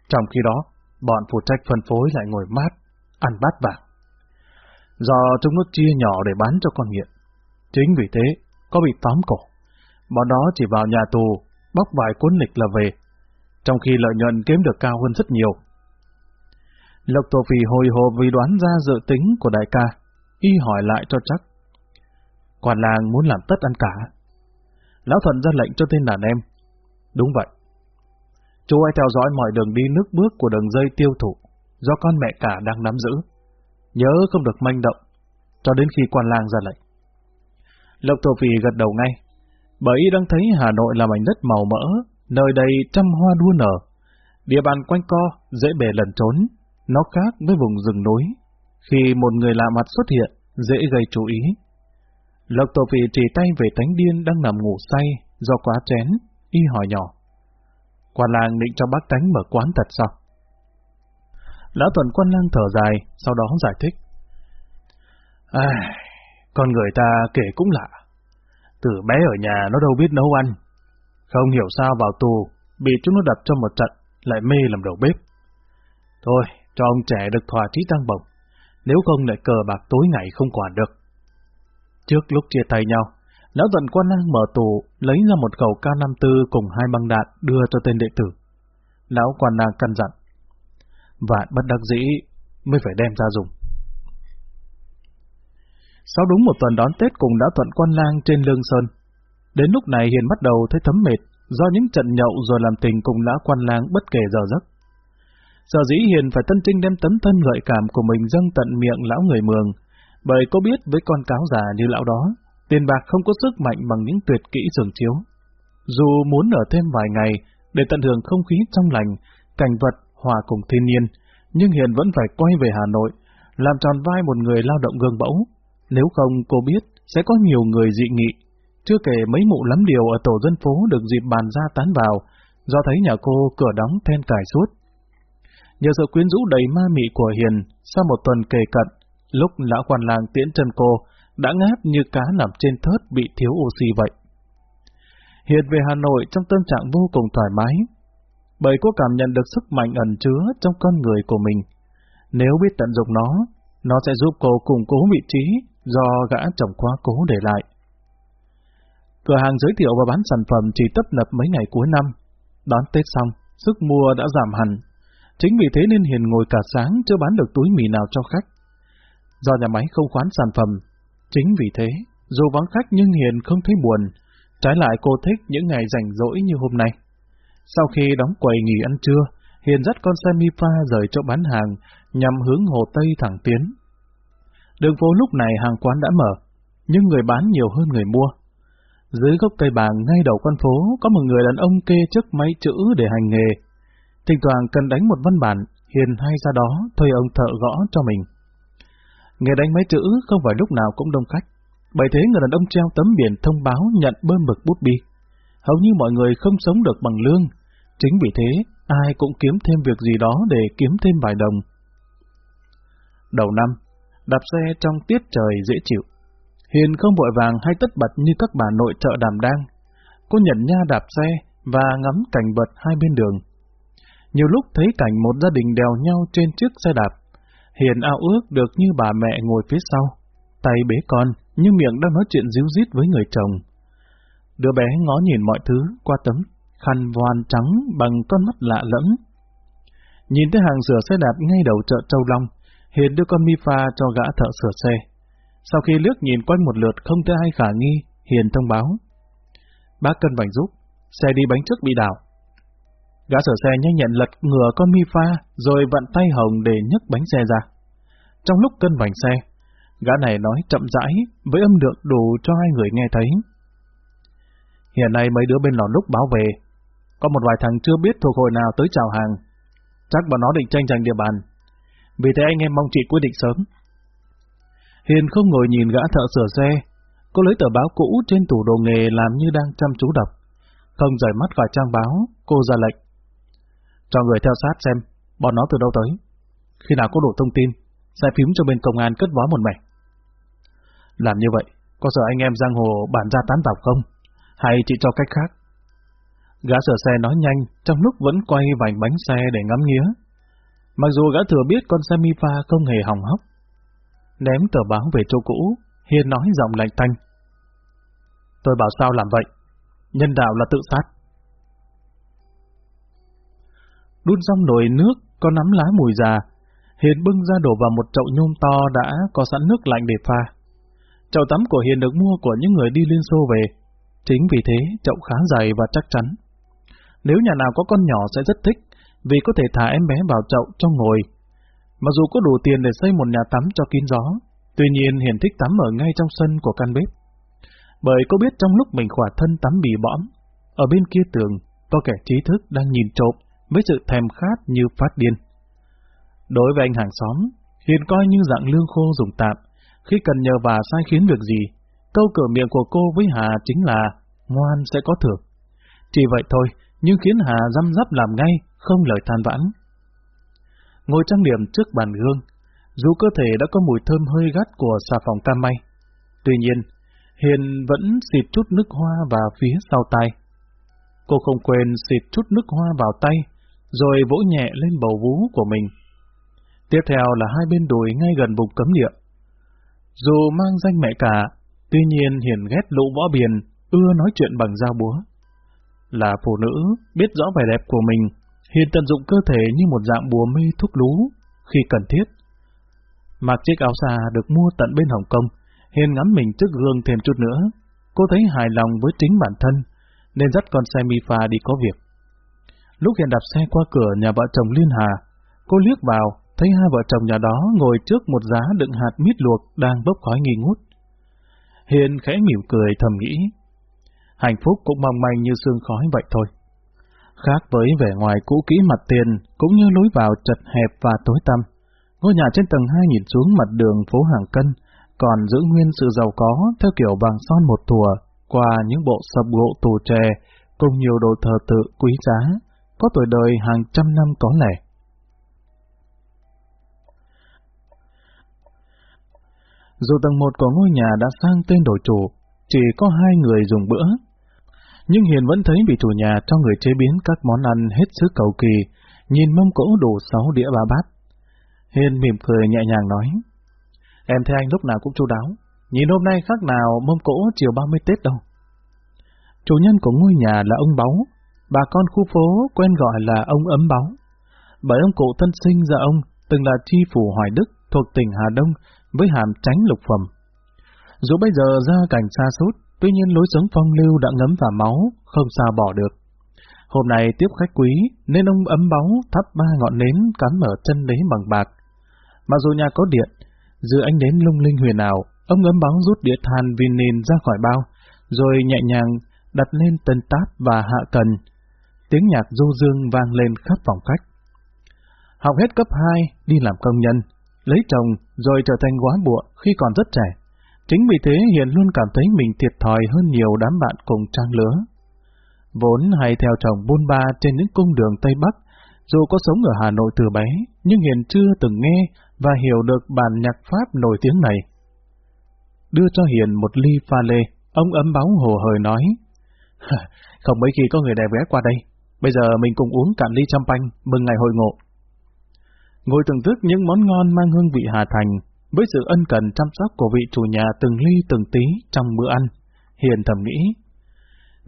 Trong khi đó, bọn phụ trách phân phối lại ngồi mát, ăn bát vàng. Do chúng nó chia nhỏ để bán cho con nghiện. Chính vì thế, có bị tóm cổ. Bọn đó chỉ vào nhà tù, bóc vài cuốn lịch là về, trong khi lợi nhuận kiếm được cao hơn rất nhiều. Lộc Tổ Phì hồi hộp vì đoán ra dự tính của đại ca, y hỏi lại cho chắc. Quản làng muốn làm tất ăn cả. Lão Thuận ra lệnh cho tên đàn em. Đúng vậy. Chú ai theo dõi mọi đường đi nước bước của đường dây tiêu thụ, do con mẹ cả đang nắm giữ. Nhớ không được manh động, cho đến khi quan lang ra lệnh. Lộc Thổ Phì gật đầu ngay, bởi y đang thấy Hà Nội là mảnh đất màu mỡ, nơi đây trăm hoa đua nở. Địa bàn quanh co, dễ bề lần trốn, nó khác với vùng rừng núi. Khi một người lạ mặt xuất hiện, dễ gây chú ý. Lộc Tổ Phì chỉ tay về tánh điên đang nằm ngủ say do quá chén, y hỏi nhỏ. Quan lang định cho bác tánh mở quán thật sao? Lão tuần quan lang thở dài, sau đó giải thích. Ai, con người ta kể cũng lạ. Từ bé ở nhà nó đâu biết nấu ăn. Không hiểu sao vào tù, bị chúng nó đập cho một trận, lại mê làm đầu bếp. Thôi, cho ông trẻ được thỏa trí tăng bổng, nếu không lại cờ bạc tối ngày không quản được. Trước lúc chia tay nhau, lão tuần quan năng mở tù, lấy ra một khẩu K54 cùng hai băng đạn đưa cho tên đệ tử. Lão quan năng căn dặn. Vạn bất đắc dĩ mới phải đem ra dùng. Sau đúng một tuần đón Tết cùng đã thuận quan lang trên Lương Sơn. Đến lúc này Hiền bắt đầu thấy thấm mệt, do những trận nhậu rồi làm tình cùng lão quan lang bất kể giờ giấc. Sở dĩ Hiền phải tân trinh đem tấm thân gợi cảm của mình dâng tận miệng lão người mường, bởi có biết với con cáo già như lão đó, tiền bạc không có sức mạnh bằng những tuyệt kỹ dường chiếu. Dù muốn ở thêm vài ngày để tận hưởng không khí trong lành, cảnh vật hòa cùng thiên nhiên, nhưng Hiền vẫn phải quay về Hà Nội, làm tròn vai một người lao động gương mẫu. Nếu không, cô biết sẽ có nhiều người dị nghị. Chưa kể mấy mụ lắm điều ở tổ dân phố được dịp bàn ra tán vào, do thấy nhà cô cửa đóng then cài suốt. Nhờ sự quyến rũ đầy ma mị của Hiền, sau một tuần kề cận, lúc lão quan làng tiễn chân cô, đã ngáp như cá nằm trên thớt bị thiếu oxy vậy. Hiền về Hà Nội trong tâm trạng vô cùng thoải mái, bởi cô cảm nhận được sức mạnh ẩn chứa trong con người của mình. Nếu biết tận dụng nó, nó sẽ giúp cô củng cố vị trí do gã chồng quá cố để lại. Cửa hàng giới thiệu và bán sản phẩm chỉ tấp nập mấy ngày cuối năm. Đón Tết xong, sức mua đã giảm hẳn. Chính vì thế nên Hiền ngồi cả sáng chưa bán được túi mì nào cho khách. Do nhà máy không khoán sản phẩm, chính vì thế, dù vắng khách nhưng Hiền không thấy buồn, trái lại cô thích những ngày rảnh rỗi như hôm nay. Sau khi đóng quầy nghỉ ăn trưa, Hiền dắt con xe mi rời chỗ bán hàng, nhằm hướng hồ Tây thẳng tiến. Đường phố lúc này hàng quán đã mở, nhưng người bán nhiều hơn người mua. Dưới gốc cây bàng ngay đầu con phố có một người đàn ông kê trước máy chữ để hành nghề. Thỉnh thoảng cần đánh một văn bản, Hiền hay ra đó thuê ông thợ gõ cho mình. Nghề đánh máy chữ không phải lúc nào cũng đông khách, bởi thế người đàn ông treo tấm biển thông báo nhận bơm mực bút bi. Hầu như mọi người không sống được bằng lương, chính vì thế ai cũng kiếm thêm việc gì đó để kiếm thêm vài đồng. Đầu năm, đạp xe trong tiết trời dễ chịu. Hiền không vội vàng hay tất bật như các bà nội trợ đàm đang. Cô nhận nha đạp xe và ngắm cảnh vật hai bên đường. Nhiều lúc thấy cảnh một gia đình đèo nhau trên chiếc xe đạp. Hiền ao ước được như bà mẹ ngồi phía sau, tay bế con, nhưng miệng đang nói chuyện díu dít với người chồng. Đứa bé ngó nhìn mọi thứ qua tấm khăn voan trắng bằng con mắt lạ lẫm. Nhìn thấy hàng sửa xe đạp ngay đầu chợ Châu Long, Hiền đưa con mi pha cho gã thợ sửa xe. Sau khi lướt nhìn quanh một lượt không thấy ai khả nghi, Hiền thông báo. Bác cân vành giúp, xe đi bánh trước bị đảo. Gã sửa xe nhanh nhận lật ngửa con mi pha, rồi vặn tay hồng để nhấc bánh xe ra. Trong lúc cân vành xe, gã này nói chậm rãi, với âm lượng đủ cho hai người nghe thấy. Hiện nay mấy đứa bên lò lúc báo về, có một vài thằng chưa biết thuộc hội nào tới chào hàng. Chắc bọn nó định tranh giành địa bàn. Vì thế anh em mong chị quyết định sớm. Hiền không ngồi nhìn gã thợ sửa xe. Cô lấy tờ báo cũ trên tủ đồ nghề làm như đang chăm chú đọc. Không rời mắt khỏi trang báo, cô ra lệnh. Cho người theo sát xem, bọn nó từ đâu tới. Khi nào có đủ thông tin, sẽ phím cho bên công an cất vó một mẻ. Làm như vậy, có sợ anh em giang hồ bản ra tán tọc không? Hay chị cho cách khác? Gã sửa xe nói nhanh, trong lúc vẫn quay vành bánh xe để ngắm nghía. Mặc dù gã thừa biết con xe Mifa không hề hỏng hóc. Ném tờ báo về chỗ cũ, Hiền nói giọng lạnh tanh. Tôi bảo sao làm vậy? Nhân đạo là tự sát. Đun xong nồi nước, có nắm lá mùi già. Hiền bưng ra đổ vào một chậu nhôm to đã có sẵn nước lạnh để pha. Chậu tắm của Hiền được mua của những người đi Liên Xô về. Chính vì thế, chậu khá dày và chắc chắn. Nếu nhà nào có con nhỏ sẽ rất thích, vì có thể thả em bé vào chậu cho ngồi. Mặc dù có đủ tiền để xây một nhà tắm cho kín gió, tuy nhiên Hiền thích tắm ở ngay trong sân của căn bếp. Bởi cô biết trong lúc mình khỏa thân tắm bị bõm, ở bên kia tường có kẻ trí thức đang nhìn trộm với sự thèm khát như phát điên. Đối với anh hàng xóm, Hiền coi như dạng lương khô dùng tạm, khi cần nhờ và sai khiến việc gì, câu cửa miệng của cô với Hà chính là ngoan sẽ có thưởng. Chỉ vậy thôi, nhưng khiến Hà răm rắp làm ngay, không lời than vãn. Ngồi trang điểm trước bàn gương, dù cơ thể đã có mùi thơm hơi gắt của xà phòng cam may. Tuy nhiên, Hiền vẫn xịt chút nước hoa vào phía sau tay. Cô không quên xịt chút nước hoa vào tay, rồi vỗ nhẹ lên bầu vú của mình. Tiếp theo là hai bên đùi ngay gần vùng cấm địa. Dù mang danh mẹ cả, tuy nhiên Hiền ghét lũ võ biển, ưa nói chuyện bằng dao búa. Là phụ nữ, biết rõ vẻ đẹp của mình, Hiền tận dụng cơ thể như một dạng bùa mê thuốc lú, khi cần thiết. Mặc chiếc áo xa được mua tận bên Hồng Kông, Hiền ngắm mình trước gương thêm chút nữa. Cô thấy hài lòng với chính bản thân, nên dắt con xe mi pha đi có việc. Lúc Hiền đạp xe qua cửa nhà vợ chồng Liên Hà, cô liếc vào, thấy hai vợ chồng nhà đó ngồi trước một giá đựng hạt mít luộc đang bốc khói nghi ngút. Hiền khẽ mỉm cười thầm nghĩ, hạnh phúc cũng mong manh như sương khói vậy thôi. Khác với vẻ ngoài cũ kỹ mặt tiền, cũng như lối vào chật hẹp và tối tăm. Ngôi nhà trên tầng 2 nhìn xuống mặt đường phố Hàng Cân, còn giữ nguyên sự giàu có theo kiểu vàng son một thùa, qua những bộ sập gỗ tù tre, cùng nhiều đồ thờ tự quý giá, có tuổi đời hàng trăm năm có lẽ. Dù tầng một của ngôi nhà đã sang tên đổi chủ, chỉ có hai người dùng bữa, nhưng Hiền vẫn thấy vị chủ nhà cho người chế biến các món ăn hết sức cầu kỳ, nhìn mâm cỗ đủ sáu đĩa ba bát. Hiền mỉm cười nhẹ nhàng nói, Em thấy anh lúc nào cũng chu đáo, nhìn hôm nay khác nào mâm cỗ chiều 30 Tết đâu. Chủ nhân của ngôi nhà là ông Báu, bà con khu phố quen gọi là ông ấm Báu. Bởi ông cụ thân sinh ra ông từng là chi phủ Hoài Đức thuộc tỉnh Hà Đông với hàm tránh lục phẩm. Dù bây giờ ra cảnh xa sút Tuy nhiên lối sống phong lưu đã ngấm vào máu, không sao bỏ được. Hôm nay tiếp khách quý, nên ông ấm báu thắp ba ngọn nến cắm ở chân đế bằng bạc. Mặc dù nhà có điện, giữa ánh nến lung linh huyền ảo, ông ấm báu rút đĩa than vinin ra khỏi bao, rồi nhẹ nhàng đặt lên tân táp và hạ cần. Tiếng nhạc du dương vang lên khắp phòng khách. Học hết cấp 2, đi làm công nhân, lấy chồng rồi trở thành quá bụa khi còn rất trẻ. Chính vì thế Hiền luôn cảm thấy mình thiệt thòi hơn nhiều đám bạn cùng trang lứa. Vốn hay theo chồng buôn ba trên những cung đường Tây Bắc, dù có sống ở Hà Nội từ bé, nhưng Hiền chưa từng nghe và hiểu được bản nhạc Pháp nổi tiếng này. Đưa cho Hiền một ly pha lê, ông ấm bóng hồ hời nói, Không mấy khi có người đẹp ghé qua đây, bây giờ mình cùng uống cạn ly champagne mừng ngày hội ngộ. Ngồi thưởng thức những món ngon mang hương vị Hà Thành, với sự ân cần chăm sóc của vị chủ nhà từng ly từng tí trong bữa ăn, Hiền thầm nghĩ.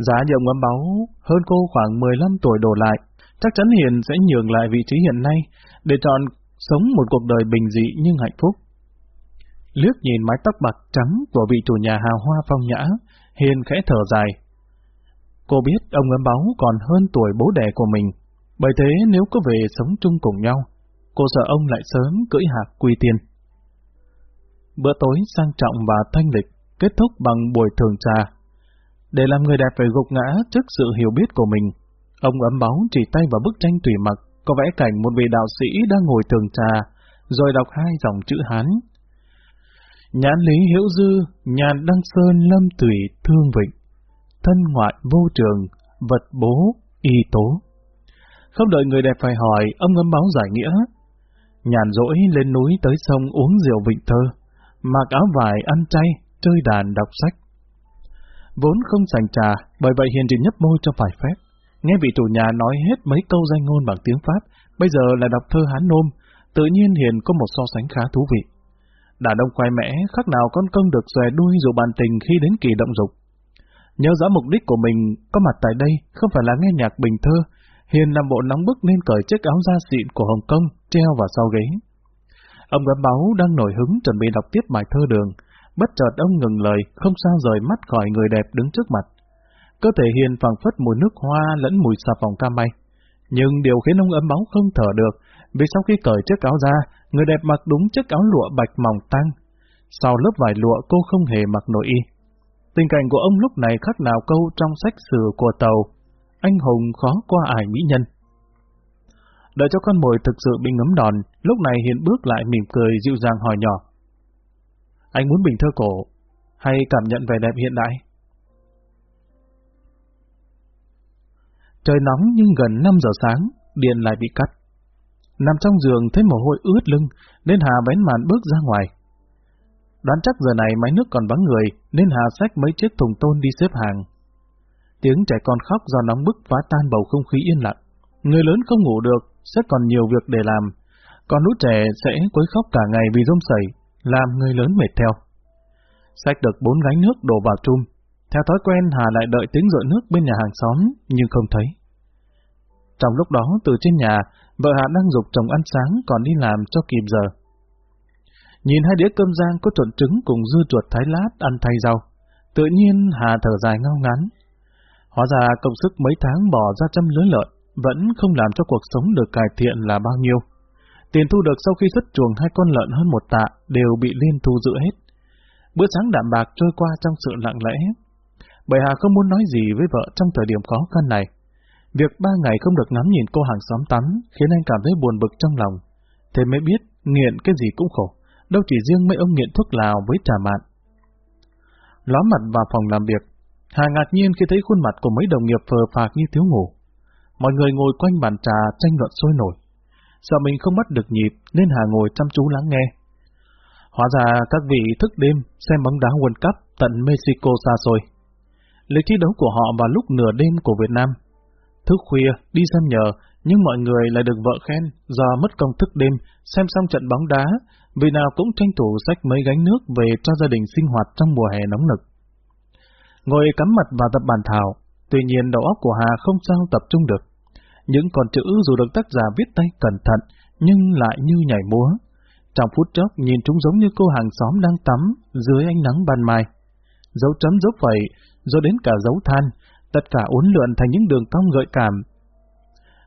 Giá như ông ấm báu hơn cô khoảng 15 tuổi đổ lại, chắc chắn Hiền sẽ nhường lại vị trí hiện nay để chọn sống một cuộc đời bình dị nhưng hạnh phúc. Liếc nhìn mái tóc bạc trắng của vị chủ nhà hào hoa phong nhã, Hiền khẽ thở dài. Cô biết ông ấm báu còn hơn tuổi bố đẻ của mình, bởi thế nếu có về sống chung cùng nhau, cô sợ ông lại sớm cưỡi hạc quy tiền. Bữa tối sang trọng và thanh lịch, kết thúc bằng buổi thường trà. Để làm người đẹp phải gục ngã trước sự hiểu biết của mình, ông ấm báu chỉ tay vào bức tranh tùy mặc, có vẽ cảnh một vị đạo sĩ đang ngồi thường trà, rồi đọc hai dòng chữ Hán. Nhãn lý hiểu dư, nhàn đăng sơn lâm tùy thương vịnh, thân ngoại vô trường, vật bố, y tố. Không đợi người đẹp phải hỏi, ông ấm báo giải nghĩa. Nhàn rỗi lên núi tới sông uống rượu vịnh thơ, mặc áo vải ăn chay, chơi đàn đọc sách. Vốn không sành trà, bởi vậy Hiền chỉ nhấp môi cho phải phép. Nghe vị chủ nhà nói hết mấy câu danh ngôn bằng tiếng Pháp, bây giờ là đọc thơ Hán Nôm, tự nhiên Hiền có một so sánh khá thú vị. Đàn ông khoai mẽ, khác nào con công được xòe đuôi dù bàn tình khi đến kỳ động dục. Nhớ rõ mục đích của mình có mặt tại đây không phải là nghe nhạc bình thơ, Hiền làm bộ nóng bức nên cởi chiếc áo da xịn của Hồng Kông treo vào sau ghế. Ông gấm báu đang nổi hứng chuẩn bị đọc tiếp bài thơ đường, bất chợt ông ngừng lời, không sao rời mắt khỏi người đẹp đứng trước mặt. Cơ thể Hiền phảng phất mùi nước hoa lẫn mùi xà phòng cam bay. Nhưng điều khiến ông ấm báo không thở được, vì sau khi cởi chiếc áo ra, người đẹp mặc đúng chiếc áo lụa bạch mỏng tăng. Sau lớp vải lụa cô không hề mặc nội y. Tình cảnh của ông lúc này khác nào câu trong sách sử của tàu. Anh hùng khó qua ải mỹ nhân. Đợi cho con mồi thực sự bị ngấm đòn, lúc này Hiền bước lại mỉm cười dịu dàng hỏi nhỏ. Anh muốn bình thơ cổ, hay cảm nhận vẻ đẹp hiện đại? Trời nóng nhưng gần 5 giờ sáng, điện lại bị cắt. Nằm trong giường thấy mồ hôi ướt lưng, nên Hà bén màn bước ra ngoài. Đoán chắc giờ này máy nước còn vắng người, nên Hà xách mấy chiếc thùng tôn đi xếp hàng. Tiếng trẻ con khóc do nóng bức phá tan bầu không khí yên lặng. Người lớn không ngủ được, sẽ còn nhiều việc để làm. Còn lũ trẻ sẽ quấy khóc cả ngày vì rôm sẩy, làm người lớn mệt theo. Xách được bốn gánh nước đổ vào chum. Theo thói quen Hà lại đợi tiếng rội nước bên nhà hàng xóm, nhưng không thấy. Trong lúc đó, từ trên nhà, vợ Hà đang dục chồng ăn sáng còn đi làm cho kịp giờ. Nhìn hai đĩa cơm rang có trộn trứng cùng dưa chuột thái lát ăn thay rau. Tự nhiên Hà thở dài ngao ngán. Hóa ra công sức mấy tháng bỏ ra trăm lưới lợn, vẫn không làm cho cuộc sống được cải thiện là bao nhiêu. Tiền thu được sau khi xuất chuồng hai con lợn hơn một tạ đều bị liên thu giữ hết. Bữa sáng đạm bạc trôi qua trong sự lặng lẽ. Bởi Hà không muốn nói gì với vợ trong thời điểm khó khăn này. Việc ba ngày không được ngắm nhìn cô hàng xóm tắm khiến anh cảm thấy buồn bực trong lòng. Thế mới biết nghiện cái gì cũng khổ, đâu chỉ riêng mấy ông nghiện thuốc lào với trà mạn. Ló mặt vào phòng làm việc, Hà ngạc nhiên khi thấy khuôn mặt của mấy đồng nghiệp phờ phạc như thiếu ngủ. Mọi người ngồi quanh bàn trà tranh luận sôi nổi. Sợ mình không bắt được nhịp nên Hà ngồi chăm chú lắng nghe. Hóa ra các vị thức đêm xem bóng đá World Cup tận Mexico xa xôi. Lịch thi đấu của họ vào lúc nửa đêm của Việt Nam. Thức khuya, đi xem nhờ, nhưng mọi người lại được vợ khen do mất công thức đêm xem xong trận bóng đá, vì nào cũng tranh thủ sách mấy gánh nước về cho gia đình sinh hoạt trong mùa hè nóng nực. Ngồi cắm mặt vào tập bàn thảo, tuy nhiên đầu óc của Hà không sao tập trung được. Những con chữ dù được tác giả viết tay cẩn thận, nhưng lại như nhảy múa. Trong phút chốc nhìn chúng giống như cô hàng xóm đang tắm dưới ánh nắng ban mai. Dấu chấm dấu phẩy, rồi đến cả dấu than, tất cả uốn lượn thành những đường cong gợi cảm.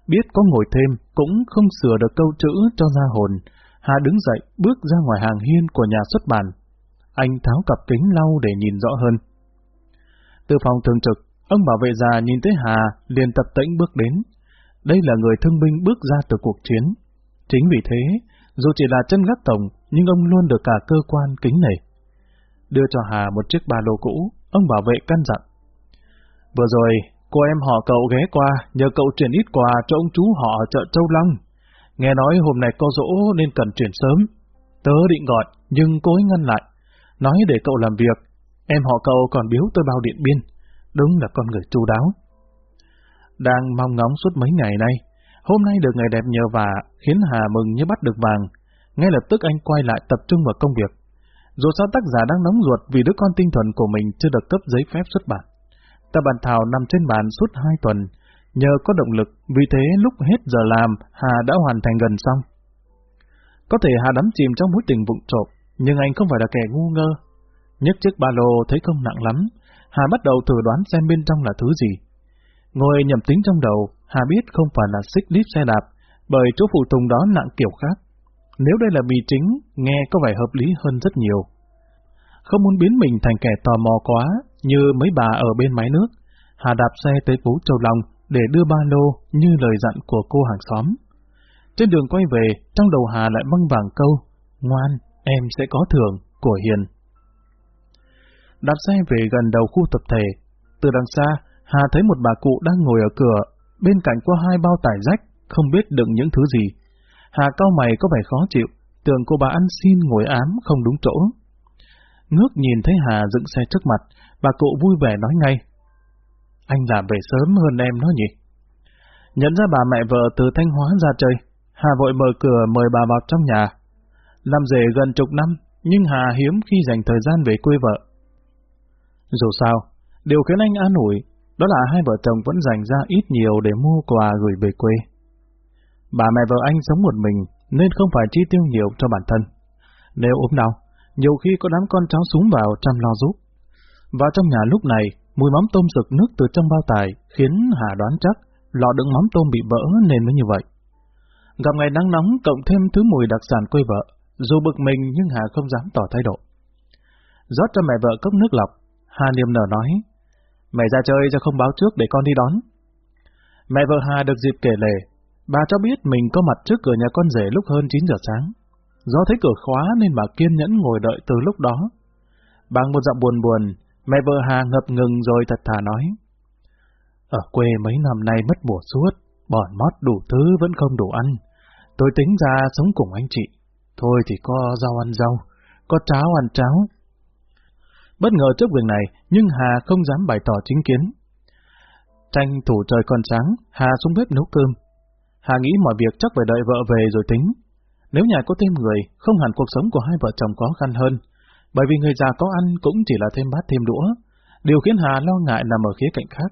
Biết có ngồi thêm, cũng không sửa được câu chữ cho ra hồn. Hà đứng dậy, bước ra ngoài hàng hiên của nhà xuất bản. Anh tháo cặp kính lau để nhìn rõ hơn. Từ phòng thường trực, ông bảo vệ già nhìn thấy Hà, liền tập tĩnh bước đến. Đây là người thương binh bước ra từ cuộc chiến. Chính vì thế, dù chỉ là chân gác tổng, nhưng ông luôn được cả cơ quan kính nể. Đưa cho Hà một chiếc ba lô cũ, ông bảo vệ căn dặn. Vừa rồi, cô em họ cậu ghé qua, nhờ cậu chuyển ít quà cho ông chú họ ở chợ Châu Long. Nghe nói hôm nay có dỗ nên cần chuyển sớm. Tớ định gọi, nhưng cô ấy ngăn lại. Nói để cậu làm việc. Em họ cậu còn biếu tôi bao điện biên. Đúng là con người chu đáo. Đang mong ngóng suốt mấy ngày nay, hôm nay được ngày đẹp nhờ vả khiến Hà mừng như bắt được vàng. Ngay lập tức anh quay lại tập trung vào công việc. Dù sao tác giả đang nóng ruột vì đứa con tinh thuần của mình chưa được cấp giấy phép xuất bản. Tập bản thảo nằm trên bàn suốt hai tuần, nhờ có động lực, vì thế lúc hết giờ làm, Hà đã hoàn thành gần xong. Có thể Hà đắm chìm trong mối tình vụng trộm, nhưng anh không phải là kẻ ngu ngơ. Nhấc chiếc ba lô thấy không nặng lắm, Hà bắt đầu thử đoán xem bên trong là thứ gì. Ngồi nhầm tính trong đầu, Hà biết không phải là xích lít xe đạp, bởi chỗ phụ tùng đó nặng kiểu khác. Nếu đây là bì chính, nghe có vẻ hợp lý hơn rất nhiều. Không muốn biến mình thành kẻ tò mò quá, như mấy bà ở bên máy nước, Hà đạp xe tới phố Châu Long để đưa ba lô như lời dặn của cô hàng xóm. Trên đường quay về, trong đầu Hà lại văng vàng câu, ngoan, em sẽ có thưởng, của Hiền. Đạp xe về gần đầu khu tập thể, từ đằng xa, Hà thấy một bà cụ đang ngồi ở cửa, bên cạnh có hai bao tải rách, không biết đựng những thứ gì. Hà cao mày có vẻ khó chịu, tưởng cô bà ăn xin ngồi ám không đúng chỗ. Ngước nhìn thấy Hà dựng xe trước mặt, bà cụ vui vẻ nói ngay. Anh làm về sớm hơn em nó nhỉ? Nhận ra bà mẹ vợ từ Thanh Hóa ra chơi, Hà vội mở cửa mời bà vào trong nhà. Làm rể gần chục năm, nhưng Hà hiếm khi dành thời gian về quê vợ. Dù sao, điều khiến anh an ủi, đó là hai vợ chồng vẫn dành ra ít nhiều để mua quà gửi về quê. Bà mẹ vợ anh sống một mình, nên không phải chi tiêu nhiều cho bản thân. Nếu ốm đau, nhiều khi có đám con cháu súng vào chăm lo giúp. Và trong nhà lúc này, mùi mắm tôm rực nước từ trong bao tải khiến Hà đoán chắc lọ đựng mắm tôm bị vỡ nên mới như vậy. Gặp ngày nắng nóng cộng thêm thứ mùi đặc sản quê vợ, dù bực mình nhưng Hà không dám tỏ thái độ. rót cho mẹ vợ cốc nước lọc, Hà niềm nở nói, mẹ ra chơi cho không báo trước để con đi đón. Mẹ vợ Hà được dịp kể lể, bà cho biết mình có mặt trước cửa nhà con rể lúc hơn 9 giờ sáng. Do thấy cửa khóa nên bà kiên nhẫn ngồi đợi từ lúc đó. Bằng một giọng buồn buồn, mẹ vợ Hà ngập ngừng rồi thật thà nói. Ở quê mấy năm nay mất mùa suốt, bòn mót đủ thứ vẫn không đủ ăn. Tôi tính ra sống cùng anh chị. Thôi thì có rau ăn rau, có cháo ăn cháo. Bất ngờ trước việc này, nhưng Hà không dám bày tỏ chính kiến. Tranh thủ trời còn sáng, Hà xuống bếp nấu cơm. Hà nghĩ mọi việc chắc phải đợi vợ về rồi tính. Nếu nhà có thêm người, không hẳn cuộc sống của hai vợ chồng khó khăn hơn. Bởi vì người già có ăn cũng chỉ là thêm bát thêm đũa. Điều khiến Hà lo ngại nằm ở khía cạnh khác.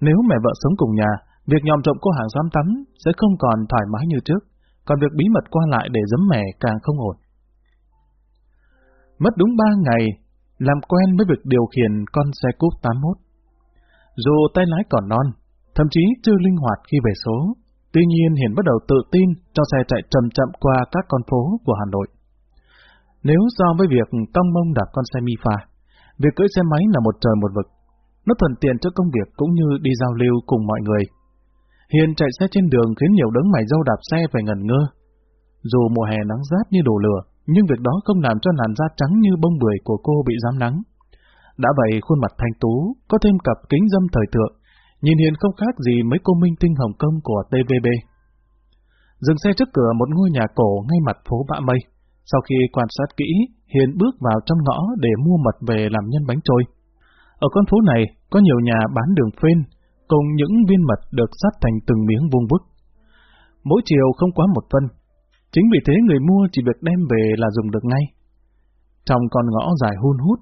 Nếu mẹ vợ sống cùng nhà, việc nhòm trộm cô hàng xóm tắm sẽ không còn thoải mái như trước còn việc bí mật qua lại để giấm mẻ càng không ổn. Mất đúng ba ngày, làm quen với việc điều khiển con xe cúp 81. Dù tay lái còn non, thậm chí chưa linh hoạt khi về số, tuy nhiên Hiền bắt đầu tự tin cho xe chạy chậm chậm qua các con phố của Hà Nội. Nếu so với việc cong mông đạp con xe mi pha, việc cưỡi xe máy là một trời một vực. Nó thuận tiện cho công việc cũng như đi giao lưu cùng mọi người. Hiền chạy xe trên đường khiến nhiều đấng mày dâu đạp xe phải ngẩn ngơ. Dù mùa hè nắng rát như đổ lửa, nhưng việc đó không làm cho làn da trắng như bông bưởi của cô bị giám nắng. Đã vậy khuôn mặt thanh tú, có thêm cặp kính dâm thời thượng, nhìn hiện không khác gì mấy cô minh tinh Hồng Kông của TVB. Dừng xe trước cửa một ngôi nhà cổ ngay mặt phố Bạ Mây. Sau khi quan sát kỹ, Hiền bước vào trong ngõ để mua mật về làm nhân bánh trôi. Ở con phố này, có nhiều nhà bán đường phên, cùng những viên mật được sắt thành từng miếng vuông vức. Mỗi chiều không quá một phân. Chính vì thế người mua chỉ việc đem về là dùng được ngay. Trong con ngõ dài hun hút,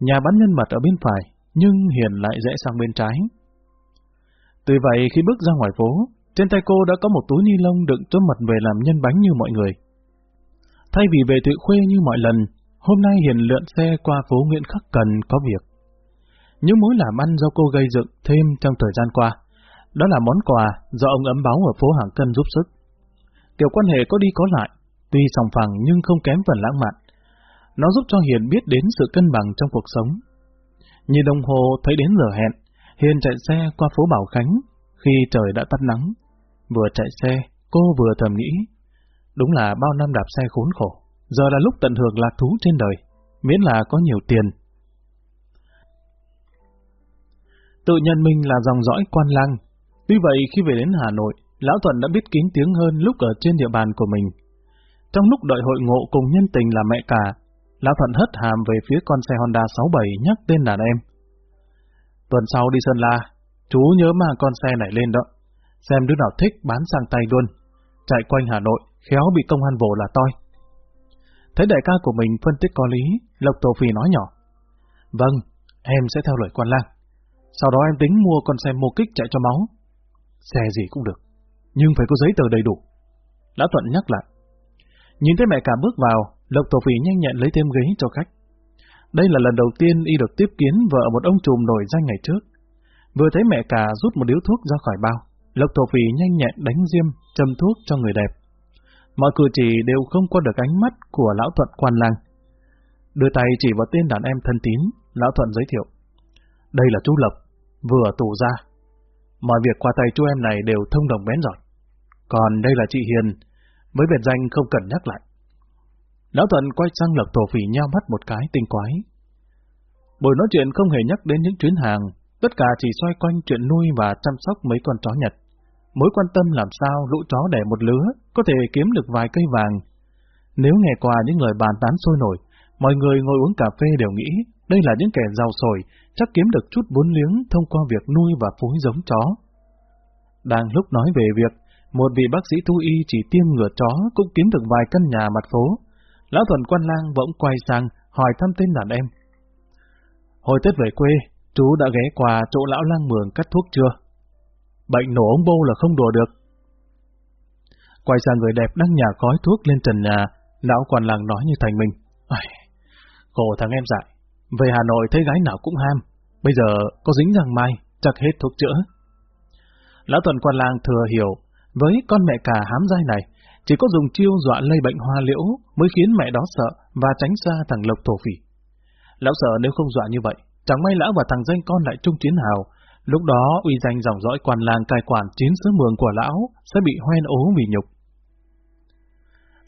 nhà bán nhân mật ở bên phải, nhưng Hiền lại rẽ sang bên trái. từ vậy khi bước ra ngoài phố, trên tay cô đã có một túi ni lông đựng cho mật về làm nhân bánh như mọi người. Thay vì về tự khuê như mọi lần, hôm nay Hiền lượn xe qua phố Nguyễn Khắc Cần có việc những mối làm ăn do cô gây dựng thêm trong thời gian qua. Đó là món quà do ông ấm báo ở phố Hàng Cân giúp sức. Kiểu quan hệ có đi có lại, tuy sòng phẳng nhưng không kém phần lãng mạn. Nó giúp cho Hiền biết đến sự cân bằng trong cuộc sống. Nhìn đồng hồ thấy đến giờ hẹn, Hiền chạy xe qua phố Bảo Khánh khi trời đã tắt nắng. Vừa chạy xe, cô vừa thầm nghĩ, đúng là bao năm đạp xe khốn khổ, giờ là lúc tận hưởng lạc thú trên đời, miễn là có nhiều tiền Tự nhận mình là dòng dõi quan lang. Tuy vậy khi về đến Hà Nội, Lão Thuận đã biết kín tiếng hơn lúc ở trên địa bàn của mình. Trong lúc đợi hội ngộ cùng nhân tình là mẹ cả, Lão Thuận hất hàm về phía con xe Honda 67 nhắc tên đàn em. Tuần sau đi Sơn La, chú nhớ mang con xe này lên đó. Xem đứa nào thích bán sang tay luôn. Chạy quanh Hà Nội, khéo bị công an vồ là toi. Thấy đại ca của mình phân tích có lý, Lộc Tổ Phi nói nhỏ. Vâng, em sẽ theo lời quan lang. Sau đó em tính mua con xe mô kích chạy cho máu. Xe gì cũng được, nhưng phải có giấy tờ đầy đủ. Lão Thuận nhắc lại. Nhìn thấy mẹ cả bước vào, Lộc Tổ Phỉ nhanh nhẹn lấy thêm ghế cho khách. Đây là lần đầu tiên y được tiếp kiến vợ một ông trùm nổi danh ngày trước. Vừa thấy mẹ cả rút một điếu thuốc ra khỏi bao, Lộc Tổ Phỉ nhanh nhẹn đánh diêm, châm thuốc cho người đẹp. Mọi cử chỉ đều không qua được ánh mắt của lão Thuận quan lang. Đưa tay chỉ vào tên đàn em thân tín, lão Thuận giới thiệu. Đây là chú Lộc, vừa tù ra. Mọi việc qua tay chú em này đều thông đồng bén giỏi. Còn đây là chị Hiền, với biệt danh không cần nhắc lại. Lão Thuận quay sang Lộc Tổ Phỉ nheo mắt một cái tinh quái. Buổi nói chuyện không hề nhắc đến những chuyến hàng, tất cả chỉ xoay quanh chuyện nuôi và chăm sóc mấy con chó Nhật. Mối quan tâm làm sao lũ chó đẻ một lứa có thể kiếm được vài cây vàng. Nếu nghe qua những lời bàn tán sôi nổi, mọi người ngồi uống cà phê đều nghĩ đây là những kẻ giàu sổi, chắc kiếm được chút vốn liếng thông qua việc nuôi và phối giống chó. Đang lúc nói về việc một vị bác sĩ thu y chỉ tiêm ngừa chó cũng kiếm được vài căn nhà mặt phố, Lão Thuần quan lang bỗng quay sang hỏi thăm tên đàn em. Hồi Tết về quê, chú đã ghé qua chỗ lão lang mường cắt thuốc chưa? Bệnh nổ ống bô là không đùa được. Quay sang người đẹp đang nhả khói thuốc lên trần nhà, lão quan lang nói như thành mình. Khổ thằng em dại, về Hà Nội thấy gái nào cũng ham, bây giờ có dính rằng mai, chắc hết thuốc chữa. Lão Tuần quan lang thừa hiểu, với con mẹ cả hám dai này, chỉ có dùng chiêu dọa lây bệnh hoa liễu mới khiến mẹ đó sợ và tránh xa thằng Lộc thổ phỉ. Lão sợ nếu không dọa như vậy, chẳng may lão và thằng danh con lại chung chiến hào. Lúc đó uy danh dòng dõi quan làng cai quản chín xứ mường của lão sẽ bị hoen ố vì nhục.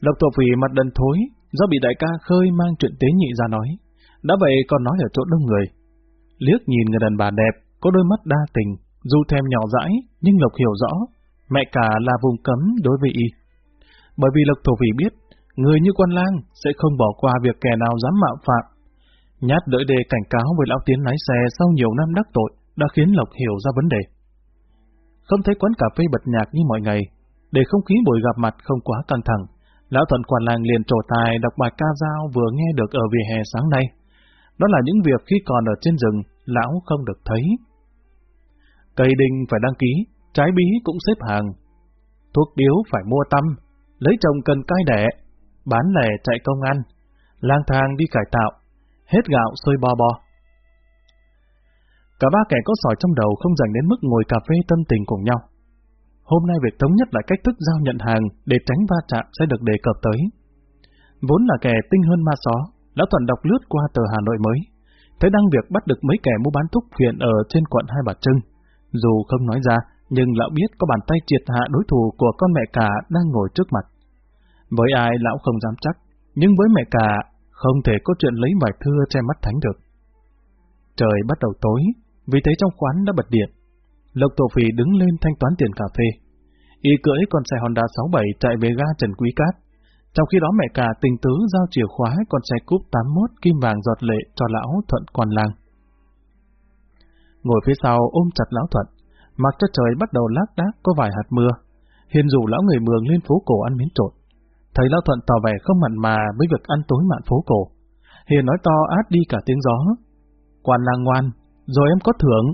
Lộc thổ phỉ mặt đần thối, do bị đại ca khơi mang chuyện tế nhị ra nói. Đã vậy còn nói ở chỗ đông người. Liếc nhìn người đàn bà đẹp, có đôi mắt đa tình, dù thèm nhỏ dãi, nhưng Lộc hiểu rõ, mẹ cả là vùng cấm đối với y bởi vì Lộc Thổ Phỉ biết, người như quan lang sẽ không bỏ qua việc kẻ nào dám mạo phạm. Nhát đỡ đề cảnh cáo với lão tiến lái xe sau nhiều năm đắc tội đã khiến Lộc hiểu ra vấn đề. Không thấy quán cà phê bật nhạc như mọi ngày, để không khí buổi gặp mặt không quá căng thẳng, lão thuận quan lang liền trổ tài đọc bài ca dao vừa nghe được ở vỉa hè sáng nay. Đó là những việc khi còn ở trên rừng, lão không được thấy. Cây đinh phải đăng ký, trái bí cũng xếp hàng. Thuốc điếu phải mua tâm, lấy chồng cần cai đẻ, bán lẻ chạy công ăn, lang thang đi cải tạo, hết gạo xôi bo bo. Cả ba kẻ có sỏi trong đầu không dành đến mức ngồi cà phê tâm tình cùng nhau. Hôm nay việc thống nhất lại cách thức giao nhận hàng để tránh va chạm sẽ được đề cập tới. Vốn là kẻ tinh hơn ma só, đã thuận đọc lướt qua tờ Hà Nội mới, thấy đăng việc bắt được mấy kẻ mua bán thuốc phiện ở trên quận Hai Bà Trưng. Dù không nói ra, nhưng lão biết có bàn tay triệt hạ đối thủ của con mẹ cả đang ngồi trước mặt. Với ai lão không dám chắc, nhưng với mẹ cả không thể có chuyện lấy bài thưa che mắt thánh được. Trời bắt đầu tối, vì thế trong quán đã bật điện. Lộc Tổ Phì đứng lên thanh toán tiền cà phê. Y cưỡi con xe Honda 67 chạy về ga Trần Quý Cát. Trong khi đó mẹ cả tình tứ giao chìa khóa con xe cúp 81 kim vàng giọt lệ cho lão Thuận Quan Lang. Ngồi phía sau ôm chặt lão Thuận, mặc cho trời bắt đầu lác đác có vài hạt mưa. Hiền rủ lão người mường lên phố cổ ăn miếng trộn. Thầy Lão Thuận tỏ vẻ không mặn mà với việc ăn tối mạn phố cổ. Hiền nói to át đi cả tiếng gió. Quan lang ngoan, rồi em có thưởng,